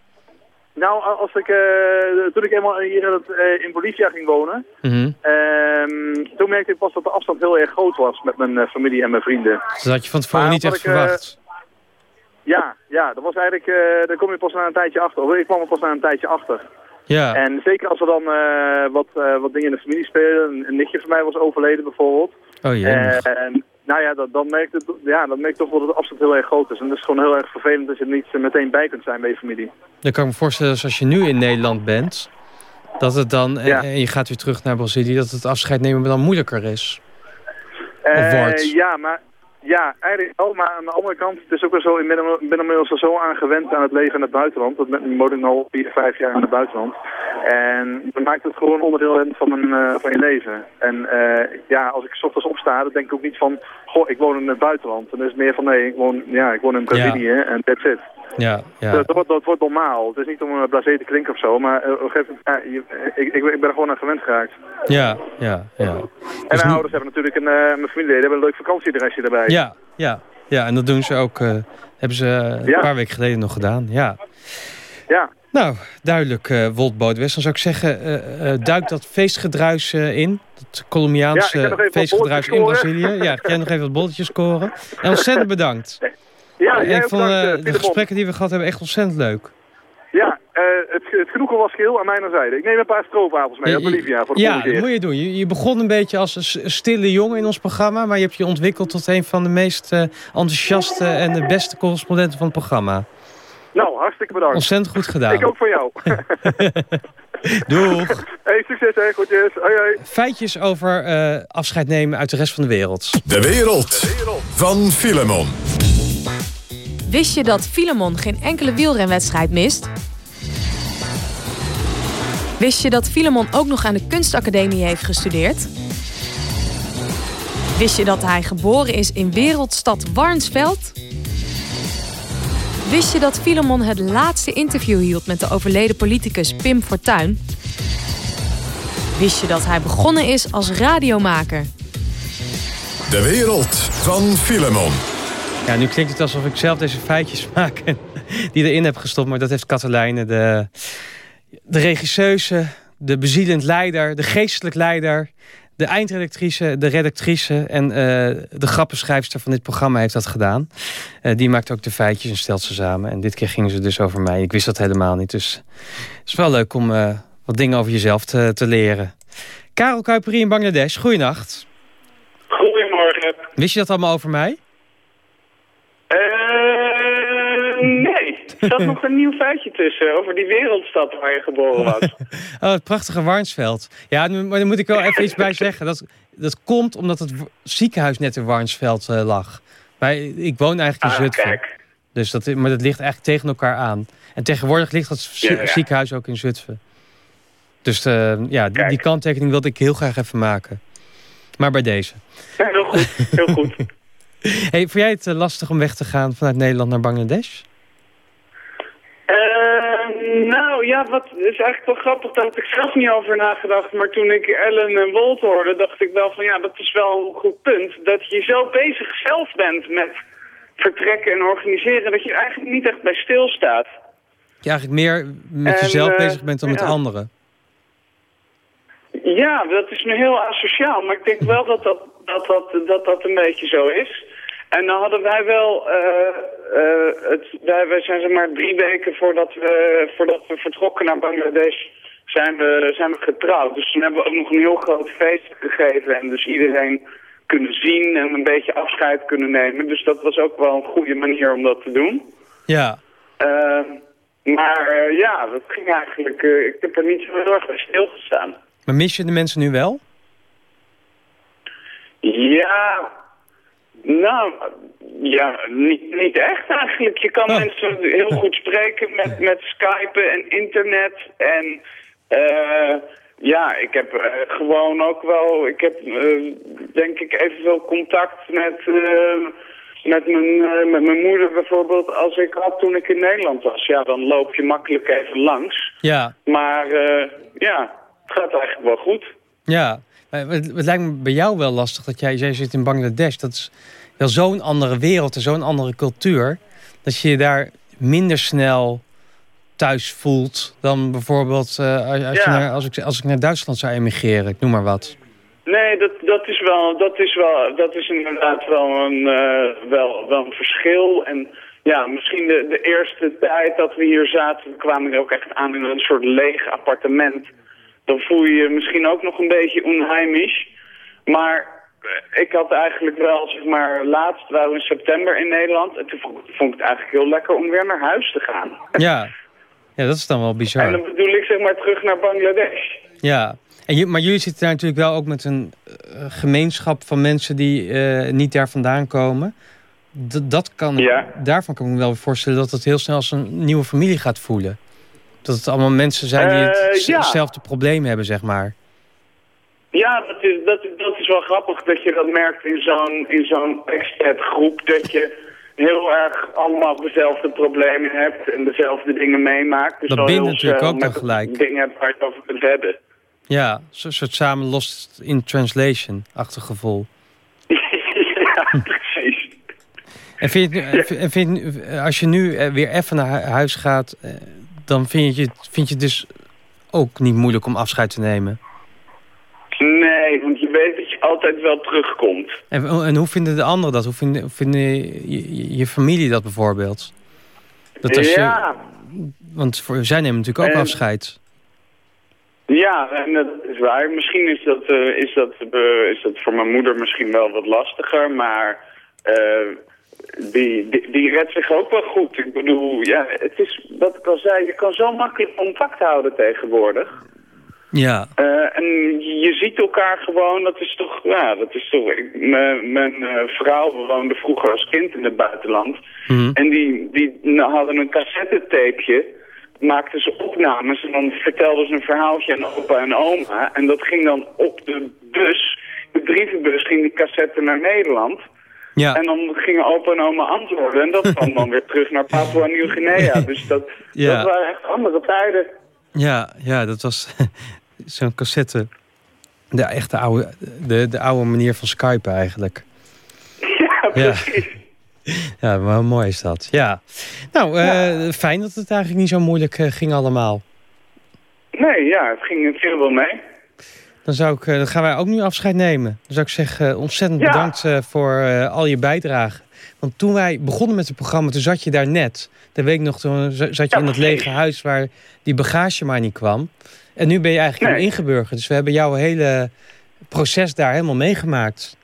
Nou, als ik, eh, toen ik eenmaal hier in, eh, in Bolivia ging wonen, ehm, toen merkte ik pas dat de afstand heel erg groot was met mijn eh, familie en mijn vrienden. Dat had je van tevoren Maar niet echt ik, eh, verwacht. Ja, ja, dat was eigenlijk, eh daar kom je pas na een tijdje achter. Of ik kwam er pas na een tijdje achter. Ja. En zeker als er dan eh, wat, eh, wat dingen in de familie spelen. Een, een nichtje van mij was overleden bijvoorbeeld. Oh jee. Eh, en nou ja, dat, dan merk je ja, dan toch wel dat de afstand heel erg groot is. En dat is gewoon heel erg vervelend dat je er niet meteen bij kunt zijn bij je familie. Dan kan ik me voorstellen, dat als je nu in Nederland bent... dat het dan, en- Ja. en je gaat weer terug naar Brazilië... dat het afscheid nemen dan moeilijker is. Wordt. ja, maar Ja, eigenlijk wel, maar aan de andere kant, het is ook wel zo, ik ben, inmiddels al zo aan gewend aan het leven in het buitenland. Dat ben- woon ik al vier, vijf jaar in het buitenland. En dan maakt het gewoon onderdeel van, mijn, eh, van je leven. En eh, ja, als ik 's ochtends opsta, dan denk ik ook niet van, goh, ik woon in het buitenland. Dan is het meer van, nee, ik woon, ja, ik woon in Brazilië en that's it. Ja, ja. Dat, dat, wordt, dat wordt normaal. Het is niet om een blasé te klinken of zo, maar eh, je- ik, ik, ik ben er gewoon aan gewend geraakt. Ja, ja, ja. En Dus mijn nu- ouders hebben natuurlijk een, eh, mijn familieleden hebben een leuk vakantieadresje erbij. Ja, ja, ja, en dat doen ze ook, eh, hebben ze een Ja. paar weken geleden nog gedaan. Ja. Ja. Nou, duidelijk, eh Wolt Bootwest. Dan zou ik zeggen, eh, eh, duik dat feestgedruis eh, in. Dat Colombiaanse ik feestgedruis in Brazilië. Ja, ga jij nog even wat bolletjes scoren. En ontzettend bedankt. Ja, ik vond eh, bedankt, eh, de gesprekken die we gehad hebben echt ontzettend leuk. Ja, eh, het, het genoegen was geheel aan mijn zijde. Ik neem een paar stroopwafels mee uit Bolivia voor de ja, dat moet je doen. Je, je begon een beetje als een stille jongen in ons programma... maar je hebt je ontwikkeld tot een van de meest enthousiaste en de beste correspondenten van het programma. Nou, hartstikke bedankt. Ontzettend goed gedaan. Ik ook voor jou. Doeg. hey, succes hè, groetjes. Hoi hoi. Feitjes over eh, afscheid nemen uit de rest van de wereld. De wereld van Filemon. Wist je dat Filemon geen enkele wielrenwedstrijd mist? Wist je dat Filemon ook nog aan de kunstacademie heeft gestudeerd? Wist je dat hij geboren is in wereldstad Warnsveld? Wist je dat Filemon het laatste interview hield met de overleden politicus Pim Fortuyn? Wist je dat hij begonnen is als radiomaker? De wereld van Filemon. Ja, nu klinkt het alsof ik zelf deze feitjes maak die erin heb gestopt. Maar dat heeft Katelijne, de, de regisseuse, de bezielend leider, de geestelijk leider... de eindredactrice, de redactrice en eh, de grappenschrijfster van dit programma heeft dat gedaan. Eh, die maakt ook de feitjes en stelt ze samen. En dit keer gingen ze dus over mij. Ik wist dat helemaal niet. Dus het is wel leuk om eh, wat dingen over jezelf te, te leren. Karel Kuiperi in Bangladesh, goeienacht. Goedemorgen. Wist je dat allemaal over mij? Eh, nee. Er zat nog een nieuw feitje tussen over die wereldstad waar je geboren was. Oh, het prachtige Warnsveld. Ja, maar daar moet ik wel even iets bij zeggen. Dat, dat komt omdat het ziekenhuis net in Warnsveld eh, lag. Maar ik woon eigenlijk in Ah, Zutphen. kijk. Dus dat, maar dat ligt eigenlijk tegen elkaar aan. En tegenwoordig ligt dat zie- Ja, ja. ziekenhuis ook in Zutphen. Dus eh, ja, die, die kanttekening wilde ik heel graag even maken. Maar bij deze. Ja, heel goed. Heel goed. Hey, vond jij het eh, lastig om weg te gaan vanuit Nederland naar Bangladesh? Eh, nou ja, wat is eigenlijk wel grappig, daar heb ik zelf niet over nagedacht. Maar toen ik Ellen en Wolt hoorde, dacht ik wel van ja, dat is wel een goed punt. Dat je zo bezig zelf bent met vertrekken en organiseren, dat je eigenlijk niet echt bij stilstaat. Je eigenlijk meer met En, jezelf eh, bezig bent dan met ja. anderen. Ja, dat is me heel asociaal, maar ik denk wel dat dat, dat, dat, dat, dat een beetje zo is. En dan hadden wij wel, eh, het, wij, wij zijn zeg maar drie weken voordat we, voordat we vertrokken naar Bangladesh, zijn we, zijn we getrouwd. Dus toen hebben we ook nog een heel groot feest gegeven en dus iedereen kunnen zien en een beetje afscheid kunnen nemen. Dus dat was ook wel een goede manier om dat te doen. Ja. Eh, maar ja, dat ging eigenlijk, ik heb er niet zo heel erg bij stilgestaan. Maar mis je de mensen nu wel? Ja, nou, ja, niet, niet echt eigenlijk. Je kan mensen heel goed spreken met, met Skype en internet. En eh, ja, ik heb eh, gewoon ook wel, ik heb eh, denk ik evenveel contact met, met, mijn, met mijn moeder bijvoorbeeld als ik had toen ik in Nederland was. Ja, dan loop je makkelijk even langs. Ja. Maar eh, ja, het gaat eigenlijk wel goed. Ja, het, het lijkt me bij jou wel lastig dat jij, jij zit in Bangladesh. Dat is wel zo'n andere wereld en zo'n andere cultuur. Dat je je daar minder snel thuis voelt dan bijvoorbeeld eh, als, je naar, als, ik, als ik naar Duitsland zou emigreren. Ik noem maar wat. Nee, dat, dat is wel, dat is wel, dat is inderdaad wel een, eh, wel, wel een verschil. En ja, misschien de, de eerste tijd dat we hier zaten, we kwamen er ook echt aan in een soort leeg appartement. Dan voel je je misschien ook nog een beetje onheimisch. Maar ik had eigenlijk wel, zeg maar, laatst waren we in september in Nederland. En toen vond, ik het eigenlijk heel lekker om weer naar huis te gaan. Ja, ja dat is dan wel En bizar. dan bedoel ik zeg maar terug naar Bangladesh. Ja. En je, maar jullie zitten daar natuurlijk wel ook met een eh, gemeenschap van mensen die eh, niet daar vandaan komen. D dat kan, Daarvan kan ik me wel voorstellen dat het heel snel als een nieuwe familie gaat voelen. Dat het allemaal mensen zijn die Eh, ja. hetzelfde probleem hebben, zeg maar. Ja, dat is, dat, dat is wel grappig dat je dat merkt in zo'n in zo'n groep Dat je heel erg allemaal dezelfde problemen hebt en dezelfde dingen meemaakt. Dus Dat bindt natuurlijk ook dan gelijk. Dingen hebt waar je het over kunt hebben. Ja, zo'n soort samen lost in translation-achtig gevoel. ja, precies. En vind je, en vind- als je nu eh, weer even naar hu- huis gaat... dan vind je, het- vind je het dus ook niet moeilijk om afscheid te nemen. Nee, want je weet dat je altijd wel terugkomt. En, en hoe vinden de anderen dat? Hoe vinden, je, je, familie dat bijvoorbeeld? Dat als je, ja, want voor, zij nemen natuurlijk ook En- afscheid. ja, en dat is waar. Misschien is dat, eh, is, dat, eh, is dat voor mijn moeder misschien wel wat lastiger, maar eh, die, die, die redt zich ook wel goed. Ik bedoel, ja, het is wat ik al zei, je kan zo makkelijk contact houden tegenwoordig. Ja. Eh, en je ziet elkaar gewoon, dat is toch, ja, dat is toch, mijn, mijn eh, vrouw woonde vroeger als kind in het buitenland. En die, die hadden een cassettetapeje, maakten ze opnames en dan vertelden ze een verhaaltje aan opa en oma. En dat ging dan op de bus, de brievenbus, ging die cassette naar Nederland. Ja. En dan gingen opa en oma antwoorden en dat kwam dan weer terug naar Papua Nieuw-Guinea. Dus dat, Ja. dat waren echt andere tijden. Ja, ja, dat was zo'n cassette. De echte oude, de, de oude manier van skypen eigenlijk. Ja, precies. Ja, maar hoe mooi is dat. Ja. Nou, eh, fijn dat het eigenlijk niet zo moeilijk eh, ging allemaal. Nee, ja, het ging, het ging wel mee. Dan, zou ik, eh, dan gaan wij ook nu afscheid nemen. Dan zou ik zeggen, eh, ontzettend Ja. bedankt eh, voor al je bijdrage. Want toen wij begonnen met het programma, toen zat je daar net. Dan weet ik nog, toen zat je in dat lege huis waar die bagage maar niet kwam. En nu ben je eigenlijk nee. ingeburgerd. Dus we hebben jouw hele proces daar helemaal meegemaakt.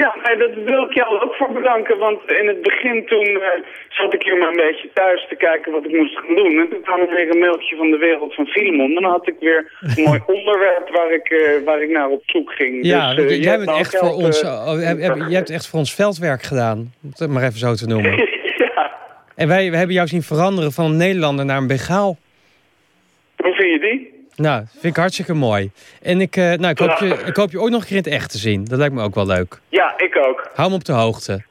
Ja, nee, dat wil ik jou ook voor bedanken. Want in het begin toen eh, zat ik hier maar een beetje thuis te kijken wat ik moest gaan doen. En toen kwam er weer een mailtje van de wereld van Filemon. Dan had ik weer een mooi onderwerp waar ik, eh, waar ik naar op zoek ging. Ja, dus, eh, jij hebt bent echt voor ons, oh, heb- heb- jij hebt echt voor ons veldwerk gedaan. Om het maar even zo te noemen. ja, En wij we hebben jou zien veranderen van een Nederlander naar een Begaal. hoe vind je die? Nou, vind ik hartstikke mooi. En ik, eh, nou, ik, hoop je, ik hoop je ooit nog een keer in het echt te zien. Dat lijkt me ook wel leuk. Ja, ik ook. Hou me op de hoogte.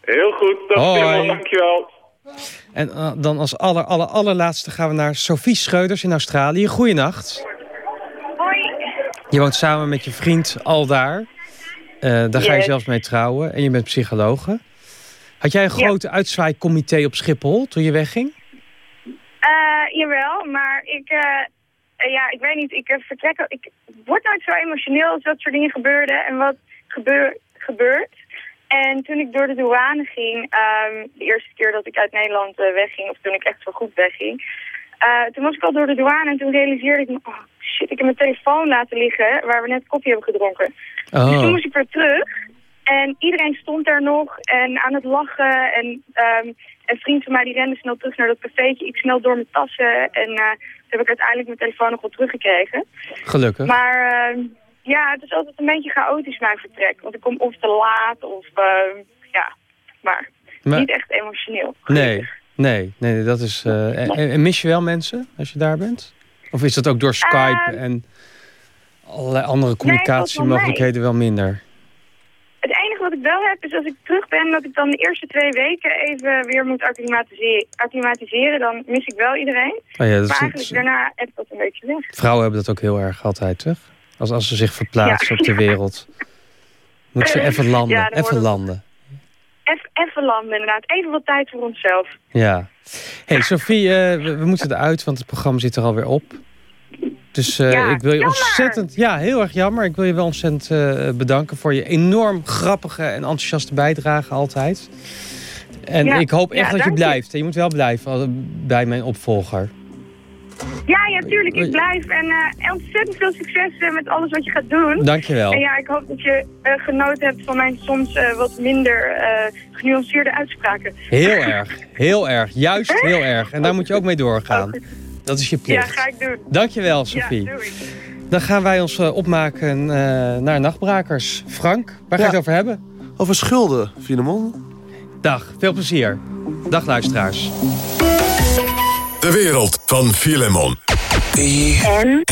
Heel goed, dat Hoi. Filemon, dankjewel. En eh, dan als aller, aller, allerlaatste gaan we naar Sophie Schreuders in Australië. Goeienacht. Hoi. Je woont samen met je vriend al daar. Eh, daar ga je zelfs mee trouwen. En je bent psychologe. Had jij een groot uitzwaaikomité op Schiphol toen je wegging? Eh, jawel, maar ik, ja, ik weet niet, ik eh, vertrek, ik word nooit zo emotioneel als dat soort dingen gebeurden en wat gebeur, gebeurt. En toen ik door de douane ging, ehm, de eerste keer dat ik uit Nederland eh, wegging, of toen ik echt voor goed wegging, eh, toen was ik al door de douane en toen realiseerde ik me, oh shit, ik heb mijn telefoon laten liggen waar we net koffie hebben gedronken. Dus toen Oh. moest ik weer terug. En iedereen stond daar nog en aan het lachen. En ehm, een vriend van mij die rende snel terug naar dat cafeetje. Ik snel door mijn tassen. En eh, toen heb ik uiteindelijk mijn telefoon nog wel teruggekregen. Gelukkig. Maar ehm, ja, het is altijd een beetje chaotisch mijn vertrek. Want ik kom of te laat of ehm, ja, maar, Maar- niet echt emotioneel. Nee, nee, nee, dat is... eh, en, en mis je wel mensen als je daar bent? Of is dat ook door Skype Ehm, en allerlei andere communicatiemogelijkheden wel minder? Ik wel heb is als ik terug ben dat ik dan de eerste twee weken even weer moet acclimatiseren. acclimatiseren dan mis ik wel iedereen. Oh ja, is- maar eigenlijk daarna heb ik dat een beetje weg. Vrouwen hebben dat ook heel erg altijd, toch? Als, als ze zich verplaatsen Ja. op de wereld. Moet ze even landen, Ja, even landen. Even landen inderdaad. Even wat tijd voor onszelf. Ja. hey, Sophie, eh, we, we moeten eruit, want het programma zit er alweer op. Dus eh, Ja, ik wil je jammer. ontzettend... Ja, heel erg jammer. Ik wil je wel ontzettend eh, bedanken voor je enorm grappige en enthousiaste bijdrage altijd. En Ja, ik hoop echt ja, dat je blijft. En je moet wel blijven eh, bij mijn opvolger. Ja, ja, tuurlijk. Ik blijf. En ontzettend veel succes met alles wat je gaat doen. Dankjewel. En ja, ik hoop dat je eh, genoten hebt van mijn soms wat minder genuanceerde uitspraken. Heel erg, heel erg. Juist heel erg. En daar moet je ook mee doorgaan. Dat is je Ja, plicht. ga ik doen. Dankjewel, Sophie. Ja, doei. Dan gaan wij ons eh, opmaken eh, naar Nachtbrakers. Frank, waar ga je het over hebben? Over schulden, Filemon. Dag, veel plezier. Dag luisteraars. De wereld van Filemon. En?